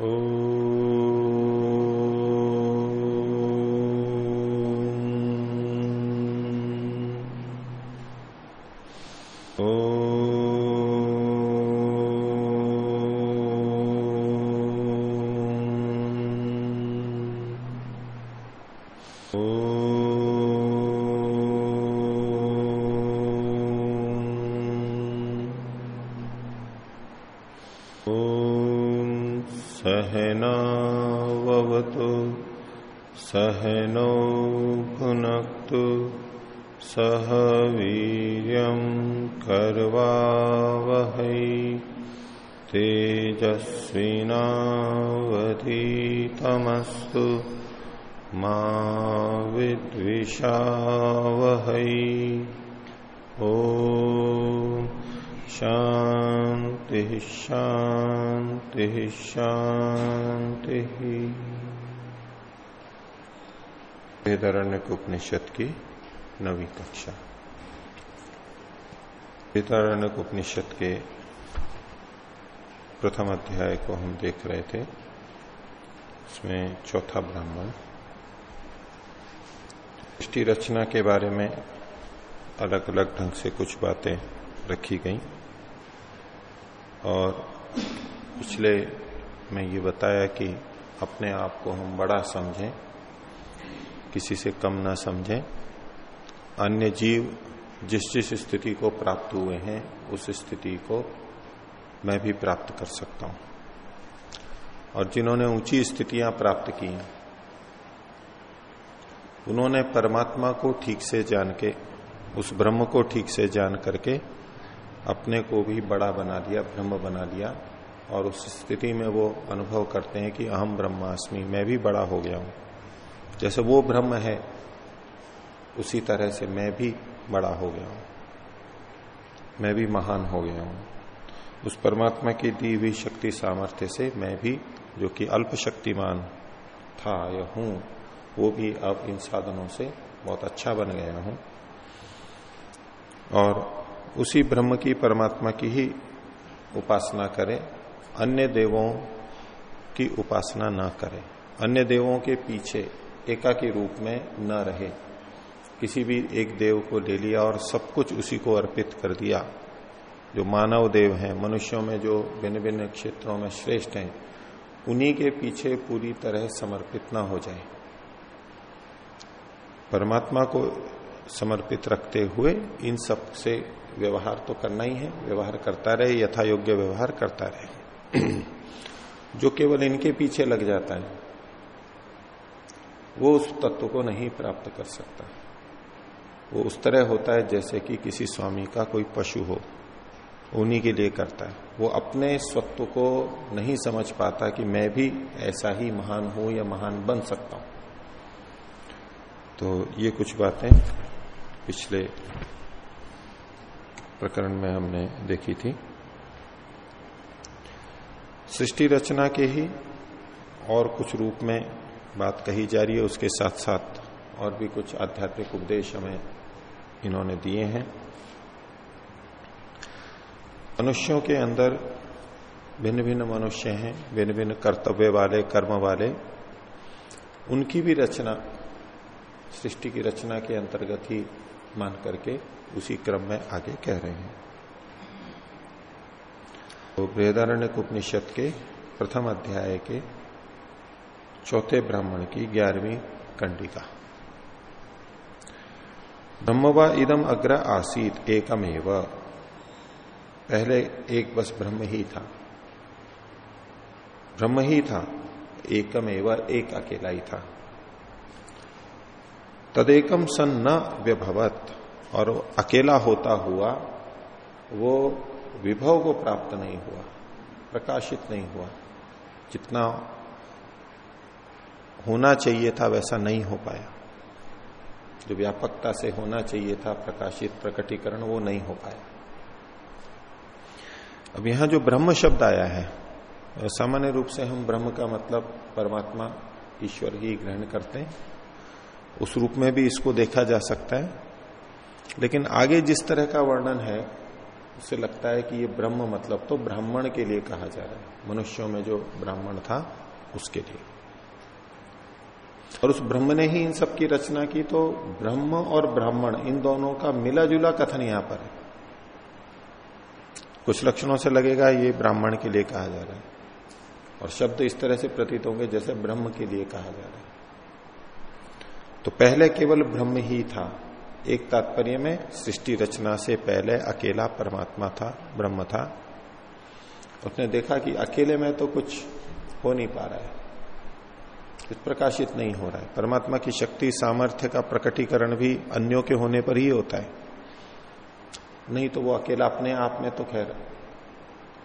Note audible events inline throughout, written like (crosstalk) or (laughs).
ओ तेजस्विनावधीतमस्तु मा ओ शांति शांति शांति वेदारण्य उपनिषद की नवी कक्षा। वेदारण्य उपनिषद के प्रथम अध्याय को हम देख रहे थे इसमें चौथा ब्राह्मण। सृष्टि रचना के बारे में अलग अलग ढंग से कुछ बातें रखी गई। और पिछले में ये बताया कि अपने आप को हम बड़ा समझें, किसी से कम ना समझें। अन्य जीव जिस जिस स्थिति को प्राप्त हुए हैं, उस स्थिति को मैं भी प्राप्त कर सकता हूँ। और जिन्होंने ऊँची स्थितियाँ प्राप्त की उन्होंने परमात्मा को ठीक से जान के, उस ब्रह्म को ठीक से जान करके अपने को भी बड़ा बना दिया, ब्रह्म बना दिया, और उस स्थिति में वो अनुभव करते हैं कि अहम ब्रह्मास्मि, मैं भी बड़ा हो गया हूँ। जैसे वो ब्रह्म है, उसी तरह से मैं भी बड़ा हो गया हूँ। मैं भी महान हो गया हूँ। उस परमात्मा की दी हुई शक्ति सामर्थ्य से मैं भी, जो कि अल्प शक्तिमान था या हूँ, वो भी अब इन साधनों से बहुत अच्छा बन गया हूँ। और उसी ब्रह्म की परमात्मा की ही उपासना करें, अन्य देवों की उपासना न करें। अन्य देवों के पीछे एका के रूप में न रहे। किसी भी एक देव को ले लिया और सब कुछ उसी को अर्पित कर दिया। जो मानव देव हैं, मनुष्यों में जो भिन्न भिन्न क्षेत्रों में श्रेष्ठ हैं, उन्हीं के पीछे पूरी तरह समर्पित ना हो जाए। परमात्मा को समर्पित रखते हुए इन सबसे व्यवहार तो करना ही है, व्यवहार करता रहे यथा योग्य व्यवहार करता रहे। (clears throat) जो केवल इनके पीछे लग जाता है, वो उस तत्व को नहीं प्राप्त कर सकता। वो उस तरह होता है जैसे कि किसी स्वामी का कोई पशु हो। उन्हीं के लिए करता है। वो अपने स्वत्व को नहीं समझ पाता कि मैं भी ऐसा ही महान हूँ या महान बन सकता हूँ। तो ये कुछ बातें पिछले प्रकरण में हमने देखी थी। सृष्टि रचना के ही और कुछ रूप में बात कही जा रही है। उसके साथ साथ और भी कुछ आध्यात्मिक उपदेश हमें इन्होंने दिए हैं। मनुष्यों के अंदर भिन्न भिन्न मनुष्य हैं भिन्न भिन्न कर्तव्य वाले, कर्म वाले। उनकी भी रचना, सृष्टि की रचना के अंतर्गत ही मान करके उसी क्रम में आगे कह रहे हैं। तो बृहदारण्य उपनिषद के प्रथम अध्याय के चौथे ब्राह्मण की ग्यारहवीं कंडिका। ब्रह्मवा इदम अग्र आसीत, एकमेव। पहले एक बस ब्रह्म ही था। ब्रह्म ही था एकमेव एक अकेला ही था। तदेकम सन न व्यभवत, और अकेला होता हुआ, वो विभव को प्राप्त नहीं हुआ, प्रकाशित नहीं हुआ। जितना होना चाहिए था, वैसा नहीं हो पाया। जो व्यापकता से होना चाहिए था, प्रकाशित, प्रकटीकरण, वो नहीं हो पाया। अब यहाँ जो ब्रह्म शब्द आया है सामान्य रूप से हम ब्रह्म का मतलब परमात्मा, ईश्वर ही ग्रहण करते हैं। उस रूप में भी इसको देखा जा सकता है। लेकिन आगे जिस तरह का वर्णन है उससे लगता है कि ये ब्रह्म मतलब तो ब्राह्मण के लिए कहा जा रहा है। मनुष्यों में जो ब्राह्मण था, उसके लिए। और उस ब्रह्म ने ही इन सब की रचना की तो ब्रह्म और ब्राह्मण, इन दोनों का मिला जुला कथन यहाँ पर है। कुछ लक्षणों से लगेगा, ये ब्राह्मण के लिए कहा जा रहा है। और शब्द इस तरह से प्रतीत होंगे जैसे ब्रह्म के लिए कहा जा रहा है। तो पहले केवल ब्रह्म ही था। एक तात्पर्य में सृष्टि रचना से पहले अकेला परमात्मा था, ब्रह्म था। उसने देखा कि अकेले में तो कुछ हो नहीं पा रहा है। कुछ प्रकाशित नहीं हो रहा है। परमात्मा की शक्ति, सामर्थ्य का प्रकटीकरण भी अन्यों के होने पर ही होता है। नहीं तो वो अकेला अपने आप में तो खैर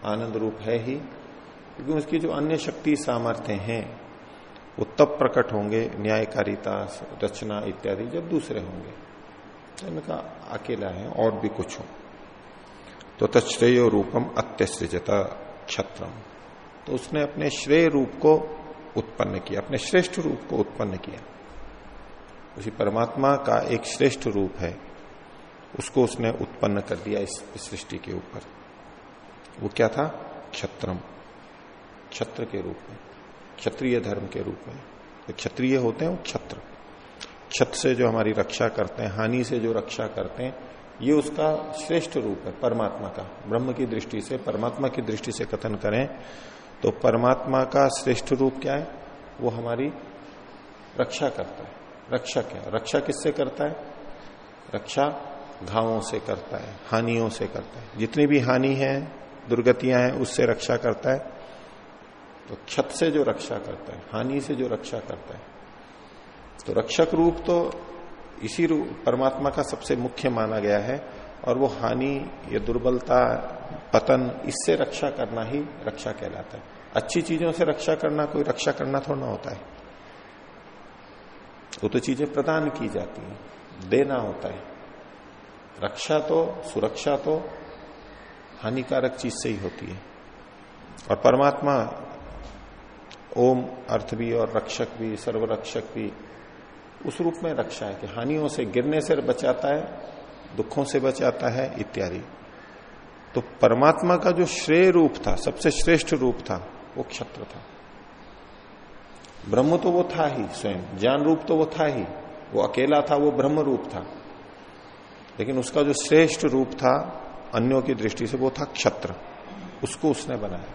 आनंद रूप है ही, क्योंकि उसकी जो अन्य शक्ति सामर्थ्य हैं, वो तब प्रकट होंगे, न्यायकारिता, रचना इत्यादि, जब दूसरे होंगे। इनका अकेला है, और भी कुछ हो। तो तत्श्रेय रूपम अत्यसृजता क्षत्रम। तो उसने अपने श्रेय रूप को उत्पन्न किया, अपने श्रेष्ठ रूप को उत्पन्न किया। उसी परमात्मा का एक श्रेष्ठ रूप है। उसको उसने उत्पन्न कर दिया इस सृष्टि के ऊपर। वो क्या था? क्षत्रम। क्षत्र के रूप में। क्षत्रिय धर्म के रूप में। तो क्षत्रिय होते हैं वो क्षत्र। क्षत से जो हमारी रक्षा करते हैं, हानि से जो रक्षा करते हैं, ये उसका श्रेष्ठ रूप है, परमात्मा का। ब्रह्म की दृष्टि से, परमात्मा की दृष्टि से कथन करें तो परमात्मा का श्रेष्ठ रूप क्या है? वो हमारी रक्षा करता है। रक्षक है? रक्षा किससे करता है? रक्षा घावों से करता है, हानियों से करता है। जितनी भी हानि है, दुर्गतियाँ हैं, उससे रक्षा करता है। तो क्षत से जो रक्षा करता है, हानि से जो रक्षा करता है। तो रक्षक रूप तो इसी रूप परमात्मा का सबसे मुख्य माना गया है, और वो हानि, या दुर्बलता, पतन, इससे रक्षा करना ही रक्षा कहलाता है। अच्छी चीज़ों से रक्षा करना, कोई रक्षा करना थोड़ा होता है। वो तो चीज़ें प्रदान की जाती हैं, देना होता है। रक्षा तो सुरक्षा तो हानिकारक चीज़ से ही होती है। और परमात्मा ओम, अर्थ भी और रक्षक भी, सर्वरक्षक भी उस रूप में रक्षा है कि हानियों से गिरने से बचाता है, दुखों से बचाता है, इत्यादि। तो परमात्मा का जो श्रेय रूप था, सबसे श्रेष्ठ रूप था, वो क्षत्र था। ब्रह्म तो वो था ही स्वयं, ज्ञान रूप तो वो था ही, वो अकेला था, वो ब्रह्म रूप था। लेकिन उसका जो श्रेष्ठ रूप था अन्यों की दृष्टि से वो था क्षत्र। उसको उसने बनाया।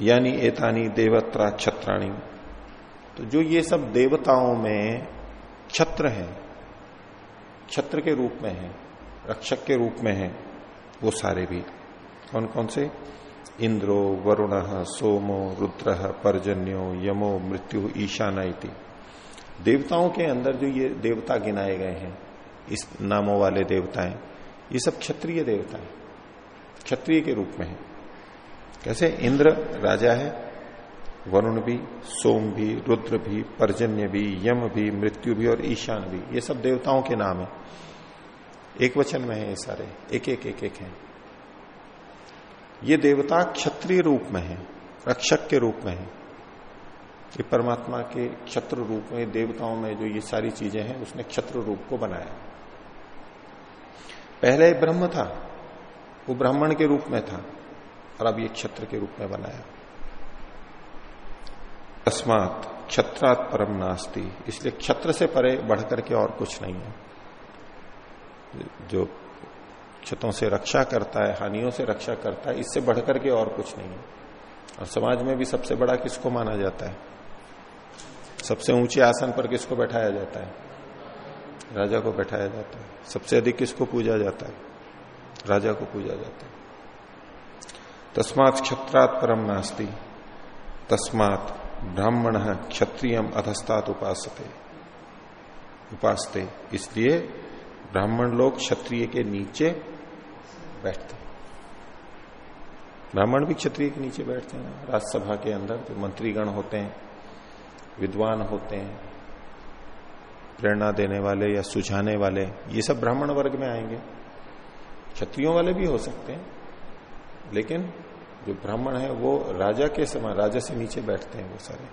यानी एतानी देवत्रा क्षत्राणी तो जो ये सब देवताओं में छत्र है, छत्र के रूप में है, रक्षक के रूप में है, वो सारे भी। कौन कौन से? इंद्रो, वरुण, सोमो, रुद्र, पर्जन्यो, यमो, मृत्यु, ईशाना इति। देवताओं के अंदर जो ये देवता गिनाए गए हैं, इस नामों वाले देवताएँ, ये सब क्षत्रिय देवता है, क्षत्रिय के रूप में है। कैसे? इंद्र राजा है, वरुण भी, सोम भी, रुद्र भी, पर्जन्य भी, यम भी, मृत्यु भी और ईशान भी, ये सब देवताओं के नाम है। एक वचन में है ये सारे एक एक एक एक है। ये देवता क्षत्रिय रूप में है, रक्षक के रूप में है। ये परमात्मा के क्षत्र रूप में, देवताओं में जो ये सारी चीज़ें हैं, उसने क्षत्र रूप को बनाया। पहले ब्रह्म था, वो ब्राह्मण के रूप में था, और अब ये क्षत्र के रूप में बनाया। तस्मात क्षत्रात परम नास्ती, इसलिए क्षत्र से परे बढ़कर के और कुछ नहीं है। जो क्षतों से रक्षा करता है, हानियों से रक्षा करता है, इससे बढ़कर के और कुछ नहीं है। और समाज में भी सबसे बड़ा किसको माना जाता है? सबसे ऊँचे आसन पर किसको बैठाया जाता है? राजा को बैठाया जाता है। सबसे अधिक किसको पूजा जाता है? राजा को पूजा जाता है। तस्मात क्षत्रात परम नास्ती। तस्मात ब्राह्मण क्षत्रियम अधस्तात उपासते। उपासते। इसलिए ब्राह्मण लोग क्षत्रिय के नीचे बैठते ब्राह्मण भी क्षत्रिय के नीचे बैठते हैं। राज्यसभा के अंदर जो मंत्रीगण होते हैं विद्वान होते हैं, प्रेरणा देने वाले या सुझाने वाले, ये सब ब्राह्मण वर्ग में आएँगे। क्षत्रियों वाले भी हो सकते हैं, लेकिन जो ब्राह्मण है, वो राजा के समान, राजा से नीचे बैठते हैं वो सारे।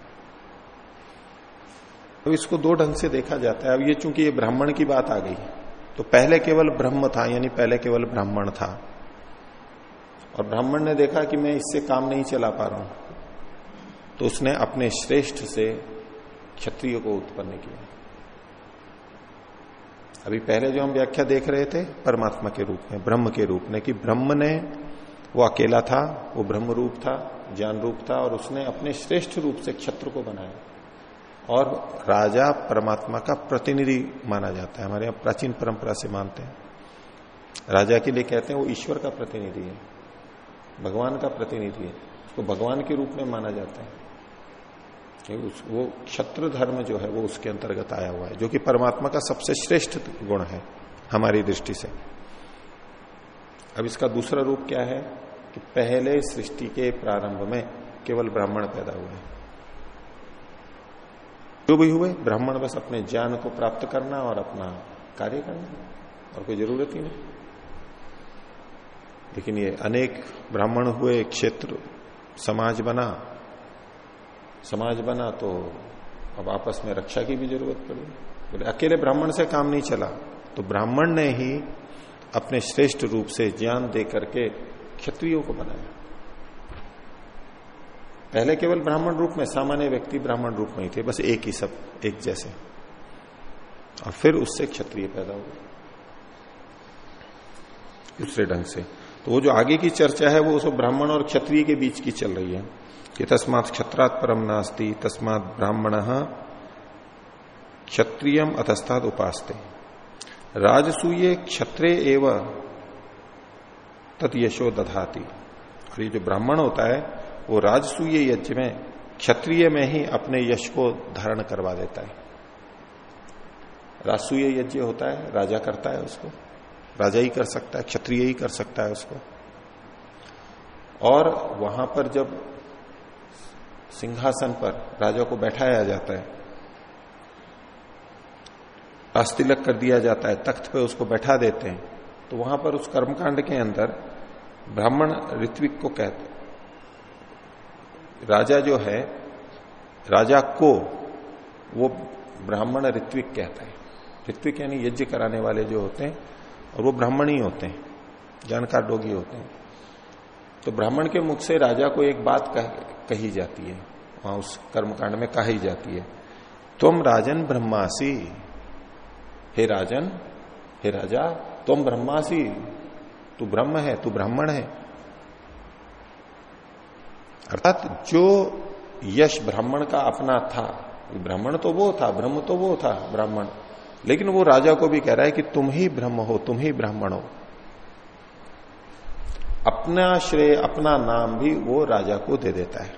तो इसको दो ढंग से देखा जाता है। अब ये चूँकि ये ब्राह्मण की बात आ गई तो पहले केवल ब्रह्म था, यानी पहले केवल ब्राह्मण था। और ब्राह्मण ने देखा कि मैं इससे काम नहीं चला पा रहा हूँ। तो उसने अपने श्रेष्ठ से क्षत्रिय को उत्पन्न किया। अभी पहले जो हम व्याख्या देख रहे थे, परमात्मा के रूप में, ब्रह्म के रूप में, कि ब्रह्म ने, वो अकेला था, वो ब्रह्म रूप था, ज्ञान रूप था, और उसने अपने श्रेष्ठ रूप से क्षत्र को बनाया। और राजा परमात्मा का प्रतिनिधि माना जाता है, हमारे यहाँ प्राचीन परंपरा से मानते हैं। राजा के लिए कहते हैं, वो ईश्वर का प्रतिनिधि है, भगवान का प्रतिनिधि है, उसको भगवान के रूप में माना जाता है। उस, वो क्षत्र धर्म जो है वो उसके अंतर्गत आया हुआ है, जो कि परमात्मा का सबसे श्रेष्ठ गुण है हमारी दृष्टि से। अब इसका दूसरा रूप क्या है कि पहले सृष्टि के प्रारंभ में केवल ब्राह्मण पैदा हुए। जो भी हुए, ब्राह्मण बस अपने ज्ञान को प्राप्त करना और अपना कार्य करना, और कोई ज़रूरत ही नहीं। लेकिन ये अनेक ब्राह्मण हुए, क्षेत्र, समाज बना समाज बना तो अब आपस में रक्षा की भी ज़रूरत पड़ी। बोले, अकेले ब्राह्मण से काम नहीं चला। तो ब्राह्मण ने ही अपने श्रेष्ठ रूप से ज्ञान दे करके क्षत्रियों को बनाया। पहले केवल ब्राह्मण रूप में, सामान्य व्यक्ति ब्राह्मण रूप में ही थे, बस एक ही सब, एक जैसे। और फिर उससे क्षत्रिय पैदा हुए। दूसरे ढंग से। तो वो जो आगे की चर्चा है, वो उस ब्राह्मण और क्षत्रिय के बीच की चल रही है। कि तस्मात क्षत्रात परम नास्ती, तस्मात ब्राह्मण क्षत्रियम अतस्ताद उपासते। राजसूय क्षत्रे एव तत् यशो दधाती। और ये जो ब्राह्मण होता है, वो राजसूय यज्ञ में क्षत्रिय में ही अपने यश को धारण करवा देता है। राजसूय यज्ञ होता है, राजा करता है उसको। राजा ही कर सकता है, क्षत्रिय ही कर सकता है उसको। और वहाँ पर जब सिंहासन पर राजा को बैठाया जाता है। अस्तिलक कर दिया जाता है तख्त पे उसको बैठा देते हैं। तो वहाँ पर उस कर्मकांड के अंदर ब्राह्मण ऋत्विक को कहते राजा जो है राजा को वो ब्राह्मण ऋत्विक कहता है। ऋत्विक यानी यज्ञ कराने वाले जो होते हैं और वो ब्राह्मण ही होते हैं जानकार डोगी होते हैं। तो ब्राह्मण के मुख से राजा को एक बात कह, कही जाती है, वहाँ उस कर्मकांड में कही जाती है। तुम राजन ब्रह्मासी, हे राजन, हे राजा, तुम ब्रह्मासी, तू ब्रह्म है, तू ब्राह्मण है। अर्थात जो यश ब्राह्मण का अपना था, ब्राह्मण तो वो था, ब्रह्म तो वो था, ब्राह्मण, लेकिन वो राजा को भी कह रहा है कि तुम ही ब्रह्म हो, तुम ही ब्राह्मण हो। अपना श्रेय, अपना नाम भी वो राजा को दे देता है।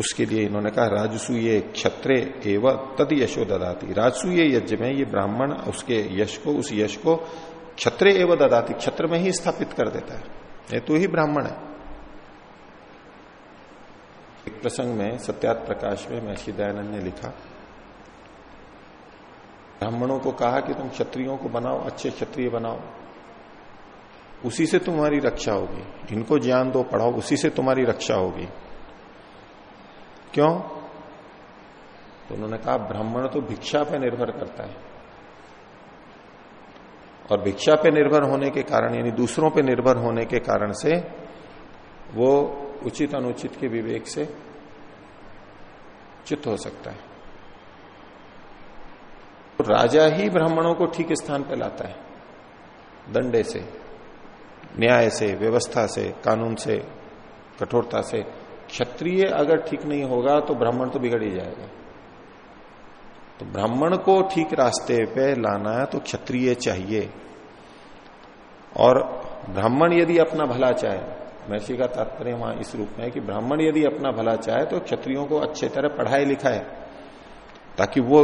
उसके लिए इन्होंने कहा, राजसूय क्षत्रे एवं तद यशो ददाती। राजसूय यज्ञ में ये ब्राह्मण उसके यश को, उस यश को क्षत्रे एवं ददाती, क्षत्र में ही स्थापित कर देता है। ये तो ही ब्राह्मण है। एक प्रसंग में सत्यात प्रकाश में महर्षि दयानंद ने लिखा, ब्राह्मणों को कहा कि तुम क्षत्रियों को बनाओ, अच्छे क्षत्रिय बनाओ। उसी से तुम्हारी रक्षा होगी। इनको ज्ञान दो, पढ़ाओ, उसी से तुम्हारी रक्षा होगी। क्यों? तो उन्होंने कहा, ब्राह्मण तो भिक्षा पे निर्भर करता है। और भिक्षा पे निर्भर होने के कारण, यानी दूसरों पे निर्भर होने के कारण से, वो उचित अनुचित के विवेक से चित्त हो सकता है। तो राजा ही ब्राह्मणों को ठीक स्थान पे लाता है, दंडे से। न्याय से, व्यवस्था से, कानून से, कठोरता से। क्षत्रिय अगर ठीक नहीं होगा तो ब्राह्मण तो बिगड़ ही जाएगा। तो ब्राह्मण को ठीक रास्ते पे लाना है तो क्षत्रिय चाहिए। और ब्राह्मण यदि अपना भला चाहे, महर्षि का तात्पर्य वहाँ इस रूप में है कि ब्राह्मण यदि अपना भला चाहे तो क्षत्रियों को अच्छे तरह पढ़ाए लिखाए, ताकि वो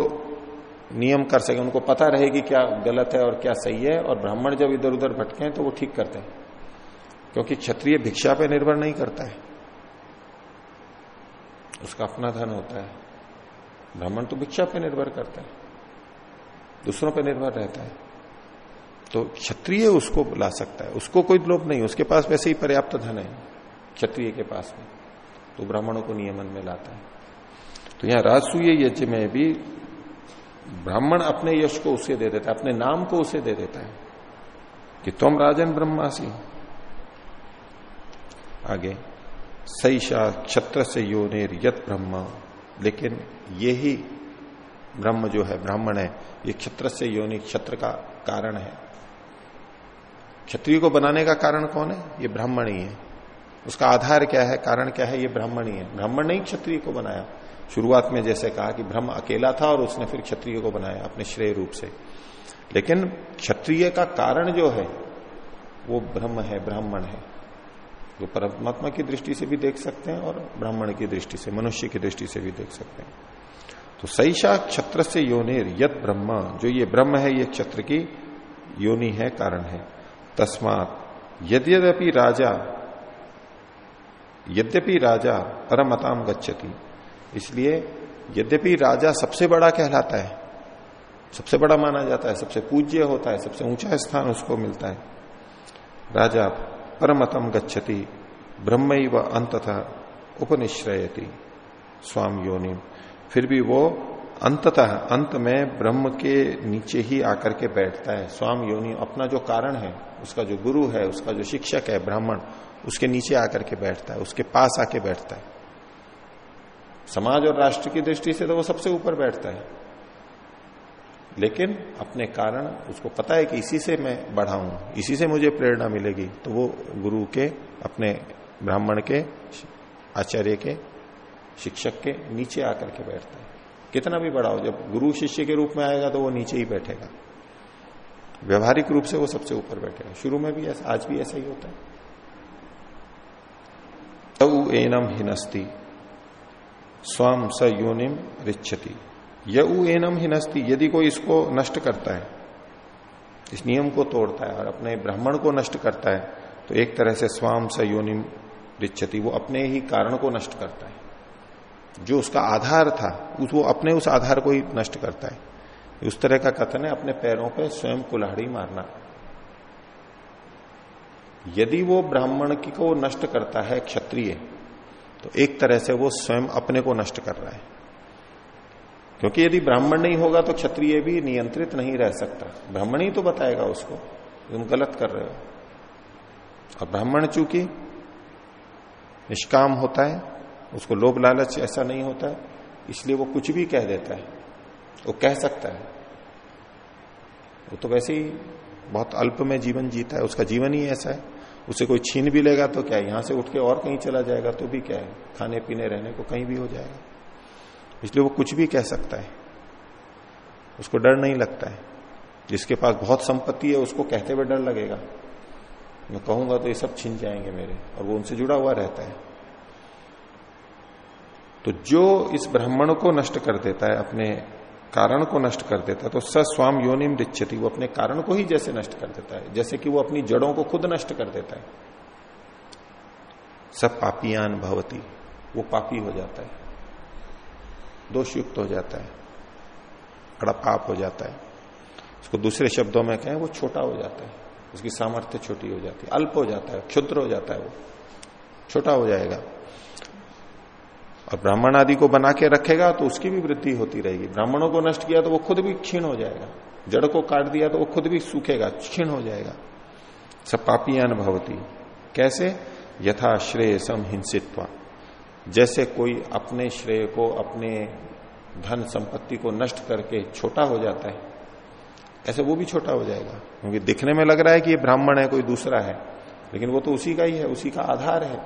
नियम कर सके, उनको पता रहे कि क्या गलत है और क्या सही है, और ब्राह्मण जब इधर उधर भटके तो वो ठीक करते हैं। क्योंकि क्षत्रिय भिक्षा पे निर्भर नहीं करता है। उसका अपना धन होता है। ब्राह्मण तो भिक्षा पे निर्भर करता है। दूसरों पे निर्भर रहता है। तो क्षत्रिय उसको ला सकता है। उसको कोई लोभ नहीं, उसके पास वैसे ही पर्याप्त धन है, क्षत्रिय के पास में। तो ब्राह्मणों को नियमन में लाता है। तो यहाँ राजसूय यज्ञ में भी ब्राह्मण अपने यश को उसे दे देता है, अपने नाम को उसे दे देता है कि तुम राजन ब्रह्मासी आगे सईशा क्षत्र से योनेर यत ब्रह्म। लेकिन ये ही ब्रह्म जो है, ब्राह्मण है, ये क्षत्र से योनि क्षत्र का कारण है। क्षत्रिय को बनाने का कारण कौन है? ये ब्राह्मण ही है। उसका आधार क्या है, कारण क्या है, ये ब्राह्मण ही है। ब्राह्मण ने ही क्षत्रिय को बनाया। शुरुआत में जैसे कहा कि ब्रह्म अकेला था और उसने फिर क्षत्रिय को बनाया अपने श्रेय रूप से। लेकिन क्षत्रिय का कारण जो है, वो ब्रह्म है, ब्राह्मण है। जो परमात्मा की दृष्टि से भी देख सकते हैं और ब्राह्मण की दृष्टि से, मनुष्य की दृष्टि से भी देख सकते हैं। तो सईशा क्षत्र से योनिर यद ब्रह्म। जो ये ब्रह्म है, ये क्षत्र की योनि है, कारण है। तस्मात यद्यपि राजा यद्यपि राजा परमताम गच्छति, इसलिए यद्यपि राजा सबसे बड़ा कहलाता है, सबसे बड़ा माना जाता है, सबसे पूज्य होता है, सबसे ऊँचा स्थान उसको मिलता है। राजा परमतम गच्छति ब्रह्म व अंततः उपनिश्रयति। स्वाम योनिम फिर भी वो अंततः अंत में ब्रह्म के नीचे ही आकर के बैठता है। स्वाम योनि अपना जो कारण है, उसका जो गुरु है, उसका जो शिक्षक है, ब्राह्मण उसके नीचे आकर के बैठता है, उसके पास आके बैठता है। समाज और राष्ट्र की दृष्टि से तो वो सबसे ऊपर बैठता है। लेकिन अपने कारण उसको पता है कि इसी से मैं बढ़ाऊं, इसी से मुझे प्रेरणा मिलेगी तो वो गुरु के, अपने ब्राह्मण के, आचार्य के, शिक्षक के नीचे आकर के बैठता है। कितना भी बड़ा हो जब गुरु शिष्य के रूप में आएगा तो वो नीचे ही बैठेगा। व्यवहारिक रूप से वो सबसे ऊपर बैठेगा। शुरू में भी ऐसा, आज भी ऐसा ही होता है। तऊ एनम हिनस्ती। स्वाम स योनिम रिच्छति। यऊ एनम हिनस्ती, यदि कोई इसको नष्ट करता है, इस नियम को तोड़ता है और अपने ब्राह्मण को नष्ट करता है तो एक तरह से स्वाम स योनिम रिच्छति, वो अपने ही कारण को नष्ट करता है। जो उसका आधार था, उस वो अपने उस आधार को ही नष्ट करता है। उस तरह का कथन है, अपने पैरों पर पे स्वयं कुल्हाड़ी मारना। यदि वो ब्राह्मण की को नष्ट करता है, क्षत्रिय तो एक तरह से वो स्वयं अपने को नष्ट कर रहा है। क्योंकि यदि ब्राह्मण नहीं होगा तो क्षत्रिय भी नियंत्रित नहीं रह सकता। ब्राह्मण ही तो बताएगा उसको, तुम गलत कर रहे हो। और ब्राह्मण चूँकि निष्काम होता है, उसको लोभ लालच ऐसा नहीं होता है इसलिए वो कुछ भी कह देता है। वो कह सकता है। वो तो वैसे ही बहुत अल्प में जीवन जीता है, उसका जीवन ही ऐसा है। उसे कोई छीन भी लेगा तो क्या? है यहाँ से उठ के और कहीं चला जाएगा तो भी क्या है? खाने पीने रहने को कहीं भी हो जाएगा। इसलिए वो कुछ भी कह सकता है। उसको डर नहीं लगता है। जिसके पास बहुत संपत्ति है, उसको कहते हुए डर लगेगा। मैं कहूँगा तो ये सब छीन जाएँगे मेरे, और वो उनसे जुड़ा हुआ रहता है। तो जो इस ब्राह्मण को नष्ट कर देता है अपने कारण को नष्ट कर देता है तो सस्वाम योनिम रिच्छति वो अपने कारण को ही जैसे नष्ट कर देता है, जैसे कि वो अपनी जड़ों को खुद नष्ट कर देता है। सब पापियान भवती, वो पापी हो जाता है, दोषयुक्त हो जाता है बड़ा पाप हो जाता है। उसको दूसरे शब्दों में कहें, वो छोटा हो जाता है, उसकी सामर्थ्य छोटी हो जाती है, अल्प हो जाता है, क्षुद्र हो जाता है वो, छोटा हो जाएगा। और ब्राह्मण आदि को बना के रखेगा तो उसकी भी वृद्धि होती रहेगी। ब्राह्मणों को नष्ट किया तो वो खुद भी क्षीण हो जाएगा। जड़ को काट दिया तो वो खुद भी सूखेगा, क्षीण हो जाएगा। सब पापी अनुभवती। कैसे? यथा श्रेय सम हिंसित्वा जैसे कोई अपने श्रेय को, अपने धन संपत्ति को नष्ट करके छोटा हो जाता है, ऐसे वो भी छोटा हो जाएगा। क्योंकि दिखने में लग रहा है कि ये ब्राह्मण है, कोई दूसरा है, लेकिन वो तो उसी का ही है, उसी का आधार है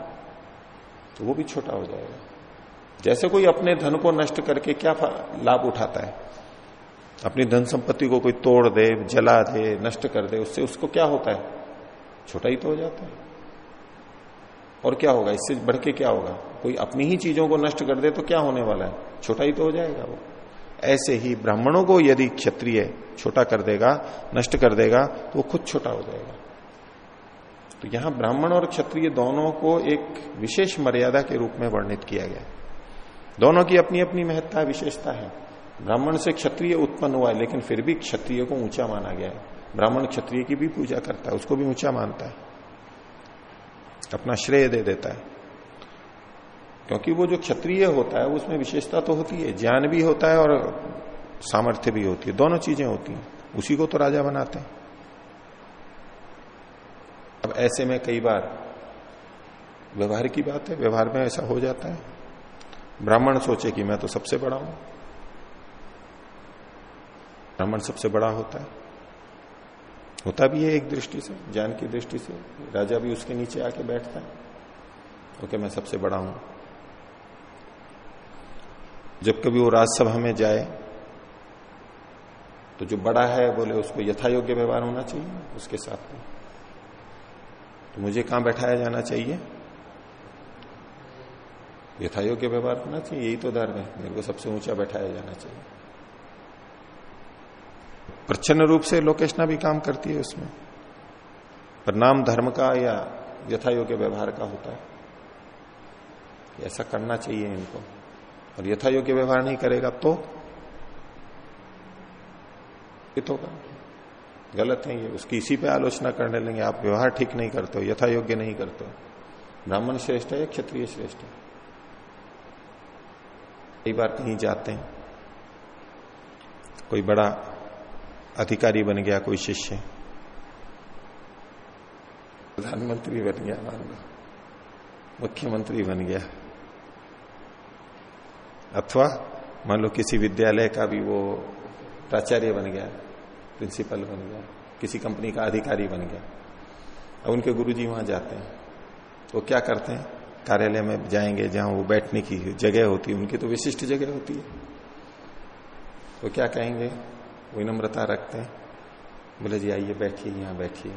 तो वो भी छोटा हो जाएगा। जैसे कोई अपने धन को नष्ट करके क्या लाभ उठाता है? अपनी धन संपत्ति को कोई तोड़ दे, जला दे, नष्ट कर दे, उससे उसको क्या होता है? छोटा ही तो हो जाता है। और क्या होगा? इससे बढ़ के क्या होगा? कोई अपनी ही चीज़ों को नष्ट कर दे तो क्या होने वाला है? छोटा ही तो हो जाएगा वो। ऐसे ही ब्राह्मणों को यदि क्षत्रिय छोटा कर देगा, नष्ट कर देगा तो वो खुद छोटा हो जाएगा। तो यहाँ ब्राह्मण और क्षत्रिय दोनों को एक विशेष मर्यादा के रूप में वर्णित किया गया। दोनों की अपनी अपनी महत्ता, विशेषता है। ब्राह्मण से क्षत्रिय उत्पन्न हुआ है, लेकिन फिर भी क्षत्रिय को ऊँचा माना गया है। ब्राह्मण क्षत्रिय की भी पूजा करता है, उसको भी ऊँचा मानता है। अपना श्रेय दे देता है। क्योंकि वो जो क्षत्रिय होता है, उसमें विशेषता तो होती है, ज्ञान भी होता है और सामर्थ्य भी होती है। दोनों चीज़ें होती हैं, उसी को तो राजा बनाते हैं। अब ऐसे में कई बार व्यवहार की बात है, व्यवहार में ऐसा हो जाता है। ब्राह्मण सोचे कि मैं तो सबसे बड़ा हूँ। ब्राह्मण सबसे बड़ा होता है। होता भी है एक दृष्टि से, ज्ञान की दृष्टि से। राजा भी उसके नीचे आके बैठता है। ओके, मैं सबसे बड़ा हूँ। जब कभी वो राजसभा में जाए तो जो बड़ा है, बोले उसको यथा योग्य व्यवहार होना चाहिए, उसके साथ में। तो मुझे कहाँ बैठाया जाना चाहिए? यथा योग्य व्यवहार होना चाहिए, यही तो धर्म है। मेरे को सबसे ऊँचा बैठाया जाना चाहिए। प्रच्छन्न रूप से लोकेशना भी काम करती है उसमें। पर नाम धर्म का या यथा योग्य व्यवहार का होता है। ऐसा करना चाहिए इनको। और यथा योग्य व्यवहार नहीं करेगा तो होगा गलत है। ये उसकी इसी पे आलोचना करने लेंगे। आप व्यवहार ठीक नहीं करते हो यथा योग्य नहीं करते हो। ब्राह्मण श्रेष्ठ है या क्षत्रिय श्रेष्ठ है? कई बार कहीं जाते हैं। कोई बड़ा अधिकारी बन गया, कोई शिष्य। प्रधानमंत्री बन गया, मान लो। मुख्यमंत्री बन गया। अथवा मान लो किसी विद्यालय का भी वो प्राचार्य बन गया, प्रिंसिपल बन गया, किसी कंपनी का अधिकारी बन गया। अब उनके गुरुजी वहाँ जाते हैं। वो क्या करते हैं? कार्यालय में जाएँगे जहाँ वो बैठने की जगह होती है, उनकी तो विशिष्ट जगह होती है। तो क्या कहेंगे? वो नम्रता रखते हैं। बोले, जी, आइए, बैठिए, यहाँ बैठिए।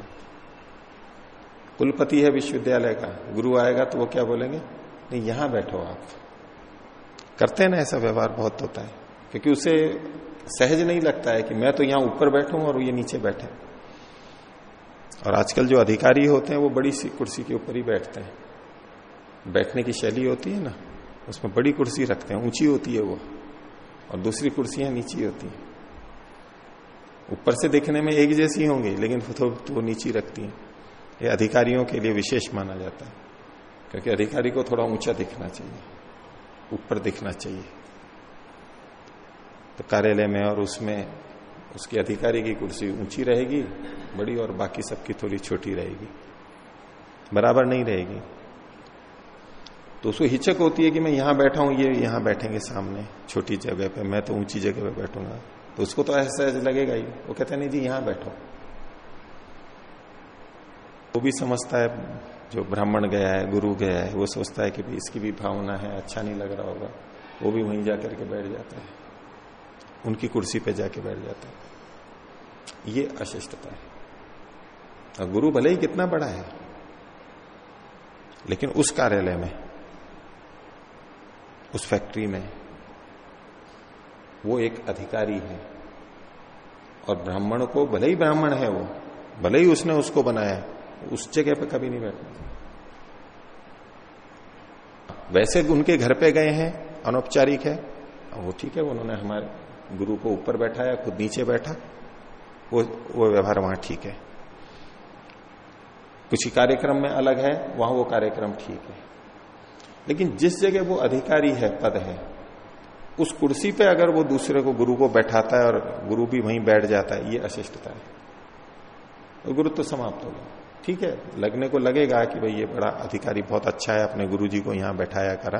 कुलपति है विश्वविद्यालय का। गुरु आएगा तो वो क्या बोलेंगे? नहीं, यहाँ बैठो आप। करते हैं ना ऐसा व्यवहार, बहुत होता है। क्योंकि उसे सहज नहीं लगता है कि मैं तो यहाँ ऊपर बैठूं और ये नीचे बैठे। और आजकल जो अधिकारी होते हैं, वो बड़ी सी कुर्सी के ऊपर ही बैठते हैं। बैठने की शैली होती है ना उसमें बड़ी कुर्सी रखते हैं ऊँची होती है वो और दूसरी कुर्सियाँ नीची होती हैं। ऊपर से देखने में एक जैसी होंगी लेकिन तो, तो नीची रखती हैं। ये अधिकारियों के लिए विशेष माना जाता है क्योंकि अधिकारी को थोड़ा ऊँचा दिखना चाहिए ऊपर दिखना चाहिए। तो कार्यालय में और उसमें उसकी अधिकारी की कुर्सी ऊँची रहेगी बड़ी और बाकी सबकी थोड़ी छोटी रहेगी बराबर नहीं रहेगी। तो उसको हिचक होती है कि मैं यहाँ बैठा हूँ, ये यहाँ बैठेंगे सामने, छोटी जगह पे, मैं तो ऊँची जगह पे बैठूँगा। तो उसको तो ऐसा लगेगा ही। वो कहते नहीं जी, यहाँ बैठो। वो भी समझता है, जो ब्राह्मण गया है, गुरु गया है, वो सोचता है कि भी इसकी भी भावना है अच्छा नहीं लग रहा होगा। वो भी वहीं जाकर के बैठ जाता है। उनकी कुर्सी पे जाके बैठ जाता है। ये अशिष्टता है। और गुरु भले ही कितना बड़ा है, लेकिन उस कार्यालय में उस फैक्ट्री में। वो एक अधिकारी है। और ब्राह्मण को, भले ही ब्राह्मण है वो, भले ही उसने उसको बनाया, उस जगह पे कभी नहीं बैठना वैसे उनके घर पे गए हैं, अनौपचारिक है। वो ठीक है, उन्होंने हमारे गुरु को ऊपर बैठाया, खुद नीचे बैठा। वो वो व्यवहार वहाँ ठीक है। कुछ कार्यक्रम में अलग है, वहाँ वो कार्यक्रम ठीक है। लेकिन जिस जगह वो अधिकारी है, पद है, उस कुर्सी पे अगर वो दूसरे को, गुरु को बैठाता है और गुरु भी वहीं बैठ जाता है, ये अशिष्टता है। तो गुरु तो समाप्त हो गया ठीक है, लगने को लगेगा कि भाई ये बड़ा अधिकारी बहुत अच्छा है, अपने गुरु जी को यहाँ बैठाया करा।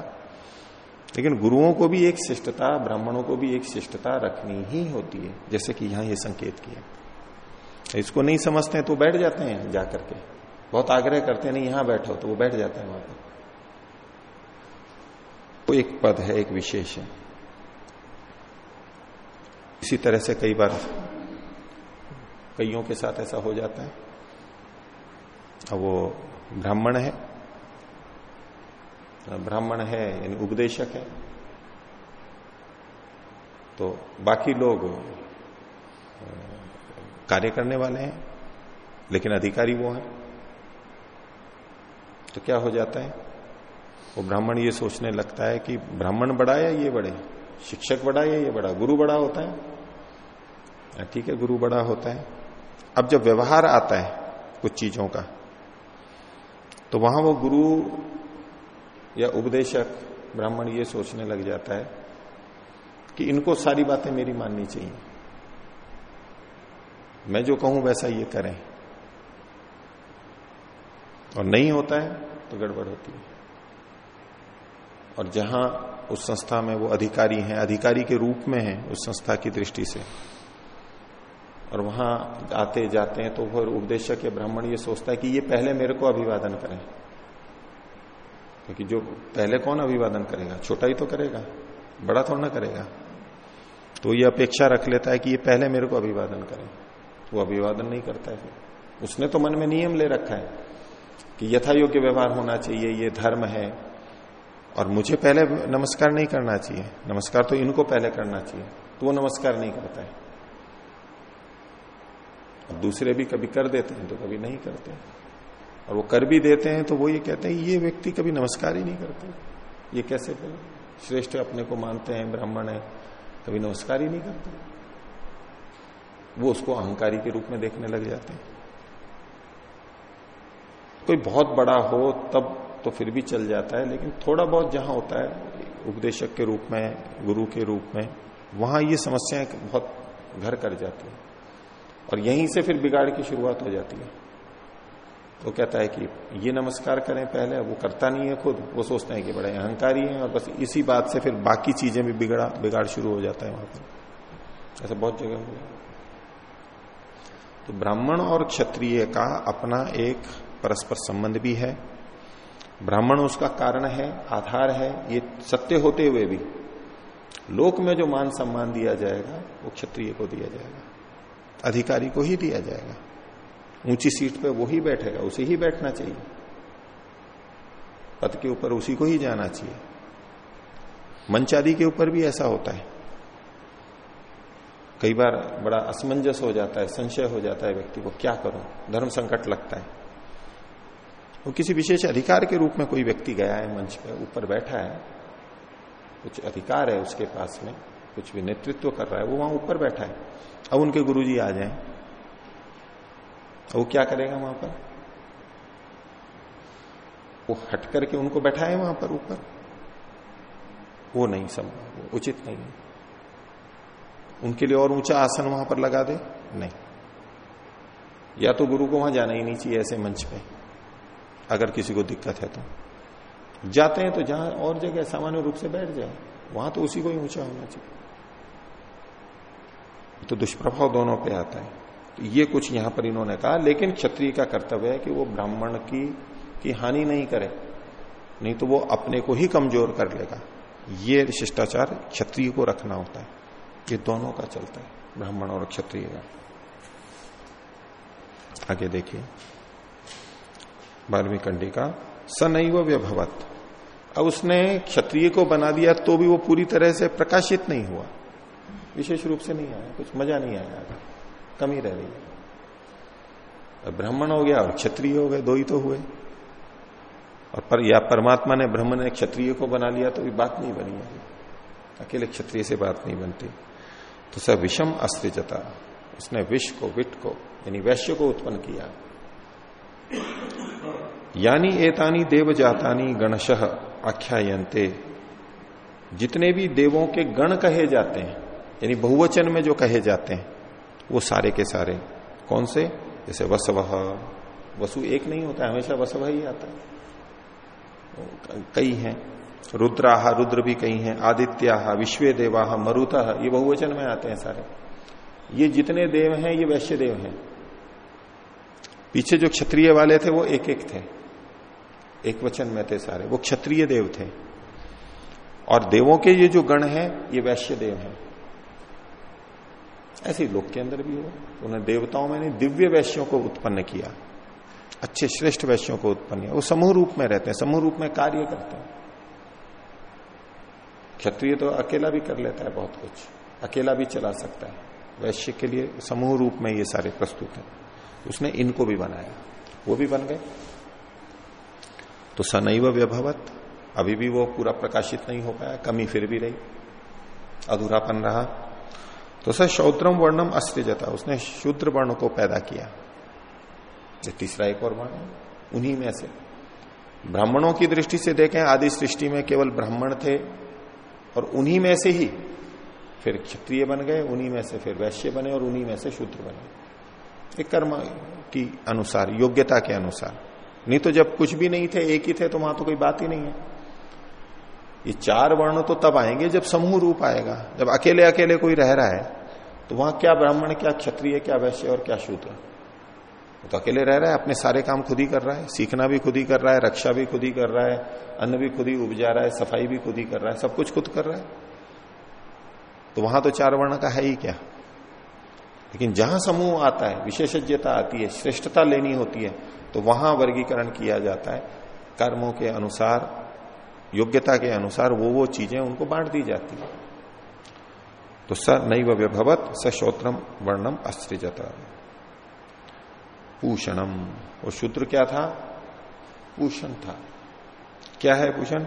लेकिन गुरुओं को भी एक शिष्टता, ब्राह्मणों को भी एक शिष्टता रखनी ही होती है, जैसे कि यहाँ ये संकेत किया। इसको नहीं समझते तो बैठ जाते हैं जाकर के। बहुत आग्रह करते हैं, नहीं, यहाँ बैठो तो वो बैठ जाते हैं वहाँ पर। वो एक पद है, एक विशेष है। इसी तरह से कई बार कईयों के साथ ऐसा हो जाता है। अब वो ब्राह्मण है। ब्राह्मण है, यानी उपदेशक है। तो बाकी लोग कार्य करने वाले हैं, लेकिन अधिकारी वो हैं। तो क्या हो जाता है? वो ब्राह्मण ये सोचने लगता है कि ब्राह्मण बड़ा या ये बड़े? शिक्षक बड़ा या ये बड़ा? गुरु बड़ा होता है, ठीक है, गुरु बड़ा होता है। अब जब व्यवहार आता है कुछ चीज़ों का तो वहाँ वो गुरु या उपदेशक ब्राह्मण ये सोचने लग जाता है कि इनको सारी बातें मेरी माननी चाहिए। मैं जो कहूँ वैसा ये करें। और नहीं होता है तो गड़बड़ होती है। और जहाँ उस संस्था में वो अधिकारी हैं, अधिकारी के रूप में हैं उस संस्था की दृष्टि से। और वहाँ आते जाते हैं तो फिर उपदेशक या ब्राह्मण ये सोचता है कि ये पहले मेरे को अभिवादन करें। क्योंकि तो जो पहले कौन अभिवादन करेगा? छोटा ही तो करेगा, बड़ा थोड़ा ना करेगा। तो ये अपेक्षा रख लेता है कि ये पहले मेरे को अभिवादन करें। वो अभिवादन नहीं करता है उसने तो मन में नियम ले रखा है कि यथा योग्य व्यवहार होना चाहिए, ये धर्म है और मुझे पहले नमस्कार नहीं करना चाहिए। नमस्कार तो इनको पहले करना चाहिए। तो वो नमस्कार नहीं करता है। और दूसरे भी कभी कर देते हैं तो कभी नहीं करते और वो कर भी देते हैं तो वो ये कहते हैं, ये व्यक्ति कभी नमस्कार ही नहीं करते। ये कैसे बोले श्रेष्ठ अपने को मानते हैं, ब्राह्मण है, कभी नमस्कार ही नहीं करते। वो उसको अहंकारी के रूप में देखने लग जाते हैं। कोई बहुत बड़ा हो, तब तो फिर भी चल जाता है, लेकिन थोड़ा बहुत जहाँ होता है, उपदेशक के रूप में, गुरु के रूप में, वहाँ ये समस्याएँ बहुत घर कर जाती है। और यहीं से फिर बिगाड़ की शुरुआत हो जाती है। तो कहता है कि ये नमस्कार करें पहले वो करता नहीं है खुद, वो सोचते हैं कि बड़े अहंकारी हैं, और बस इसी बात से फिर बाकी चीज़ें भी बिगड़ा, बिगाड़ शुरू हो जाता है वहाँ पर ऐसा बहुत जगह हुआ। तो ब्राह्मण और क्षत्रिय का अपना एक परस्पर संबंध भी है। ब्राह्मण उसका कारण है, आधार है, ये सत्य होते हुए भी। लोक में जो मान सम्मान दिया जाएगा, वो क्षत्रिय को दिया जाएगा। अधिकारी को ही दिया जाएगा। ऊँची सीट पे वो ही बैठेगा, उसे ही बैठना चाहिए। पद के ऊपर उसी को ही जाना चाहिए। मंच आदि के ऊपर भी ऐसा होता है। कई बार बड़ा असमंजस हो जाता है, संशय हो जाता है व्यक्ति को, क्या करूँ? धर्म संकट लगता है। वो किसी विशेष अधिकार के रूप में कोई व्यक्ति गया है, मंच पे ऊपर बैठा है, कुछ अधिकार है उसके पास में, कुछ भी नेतृत्व कर रहा है, वो वहाँ ऊपर बैठा है। अब उनके गुरुजी आ जाएँ। वो क्या करेगा वहाँ पर? वो हट करके उनको बैठाए वहाँ पर ऊपर। वो नहीं संभव उचित नहीं है। उनके लिए और ऊँचा आसन वहाँ पर लगा दे? नहीं। या तो गुरु को वहाँ जाना ही नहीं चाहिए ऐसे मंच पे। अगर किसी को दिक्कत है तो। जाते हैं तो जहाँ और जगह सामान्य रूप से बैठ जाए, वहाँ तो उसी को ही ऊँचा होना चाहिए। तो दुष्प्रभाव दोनों पे आता है। तो ये कुछ यहाँ पर इन्होंने कहा, लेकिन क्षत्रिय का कर्तव्य है कि वो ब्राह्मण की की हानि नहीं करे, नहीं तो वो अपने को ही कमज़ोर कर लेगा। ये शिष्टाचार क्षत्रिय को रखना होता है। ये दोनों का चलता है, ब्राह्मण और क्षत्रिय का। आगे देखिए। बारहवीं कंडी का स नहीं सनैव व्यभवत। अब उसने क्षत्रिय को बना दिया तो भी वो पूरी तरह से प्रकाशित नहीं हुआ। विशेष रूप से नहीं आया, कुछ मज़ा नहीं आया, कमी रह रही ब्राह्मण हो गया और क्षत्रिय हो गए, दो ही तो हुए। और पर, या परमात्मा ने ब्रह्म ने क्षत्रिय को बना लिया तो भी बात नहीं बनी है। अकेले क्षत्रिय से बात नहीं बनती। तो सब विषम अस्त्र उसने विष को, विट को, यानी वैश्य को उत्पन्न किया। यानी एतानी देव जातानी गणश आख्यायंते जितने भी देवों के गण कहे जाते हैं, यानी बहुवचन में जो कहे जाते हैं, वो सारे के सारे। कौन से? जैसे वसव। वसु एक नहीं होता, हमेशा वसव ही आता। है कई हैं। रुद्राह रुद्र भी कई हैं, आदित्या विश्व देवा मरुता, ये बहुवचन में आते हैं सारे। ये जितने देव हैं, ये वैश्य देव हैं। पीछे जो क्षत्रिय वाले थे, वो एक एक थे। एक वचन में थे सारे। वो क्षत्रिय देव थे। और देवों के ये जो गण है, ये वैश्य देव हैं। ऐसे लोक के अंदर भी हुआ। उन्हें देवताओं में नहीं, दिव्य वैश्यों को उत्पन्न किया। अच्छे श्रेष्ठ वैश्यों को उत्पन्न किया। वो समूह रूप में रहते हैं, समूह रूप में कार्य करते हैं। क्षत्रिय तो अकेला भी कर लेता है बहुत कुछ। अकेला भी चला सकता है। वैश्य के लिए समूह रूप में ये सारे प्रस्तुत हैं। उसने इनको भी बनाया। वो भी बन गए। तो सनैव व्यभवत। अभी भी वो पूरा प्रकाशित नहीं हो पाया, कमी फिर भी रही। अधूरापन रहा। तो सर शौद्रम वर्णम अस्त्रिजता उसने शूद्र वर्ण को पैदा किया। ये तीसरा एक और वर्ण उन्हीं में से। ब्राह्मणों की दृष्टि से देखें, आदि सृष्टि में केवल ब्राह्मण थे और उन्हीं में से ही फिर क्षत्रिय बन गए, उन्हीं में से फिर वैश्य बने और उन्हीं में से शूद्र बने। कर्म की अनुसार, योग्यता के अनुसार। नहीं तो जब कुछ भी नहीं थे, एक ही थे तो वहाँ तो कोई बात ही नहीं है। ये चार वर्ण तो तब आएँगे जब समूह रूप आएगा। जब अकेले अकेले कोई रह रहा है तो वहाँ क्या ब्राह्मण, क्या क्षत्रिय, क्या वैश्य और क्या शूद्र? तो अकेले रह रहा है, अपने सारे काम खुद ही कर रहा है। सीखना भी खुद ही कर रहा है, रक्षा भी खुद ही कर रहा है, अन्न भी खुद ही उपजा रहा है, सफ़ाई भी खुद ही कर रहा है, सब कुछ खुद कर रहा है। तो वहाँ तो चार वर्ण का है ही क्या? लेकिन जहाँ समूह आता है, विशेषज्ञता आती है, श्रेष्ठता लेनी होती है तो वहाँ वर्गीकरण किया जाता है। कर्मों के अनुसार, योग्यता के अनुसार वो वो चीज़ें उनको बांट दी जाती है। तो स नैव व्यभवत, स श्रोत्रम वर्णम अस्त्रिजता पूषणम। और शूद्र क्या था? पूषण था। क्या है पूषण?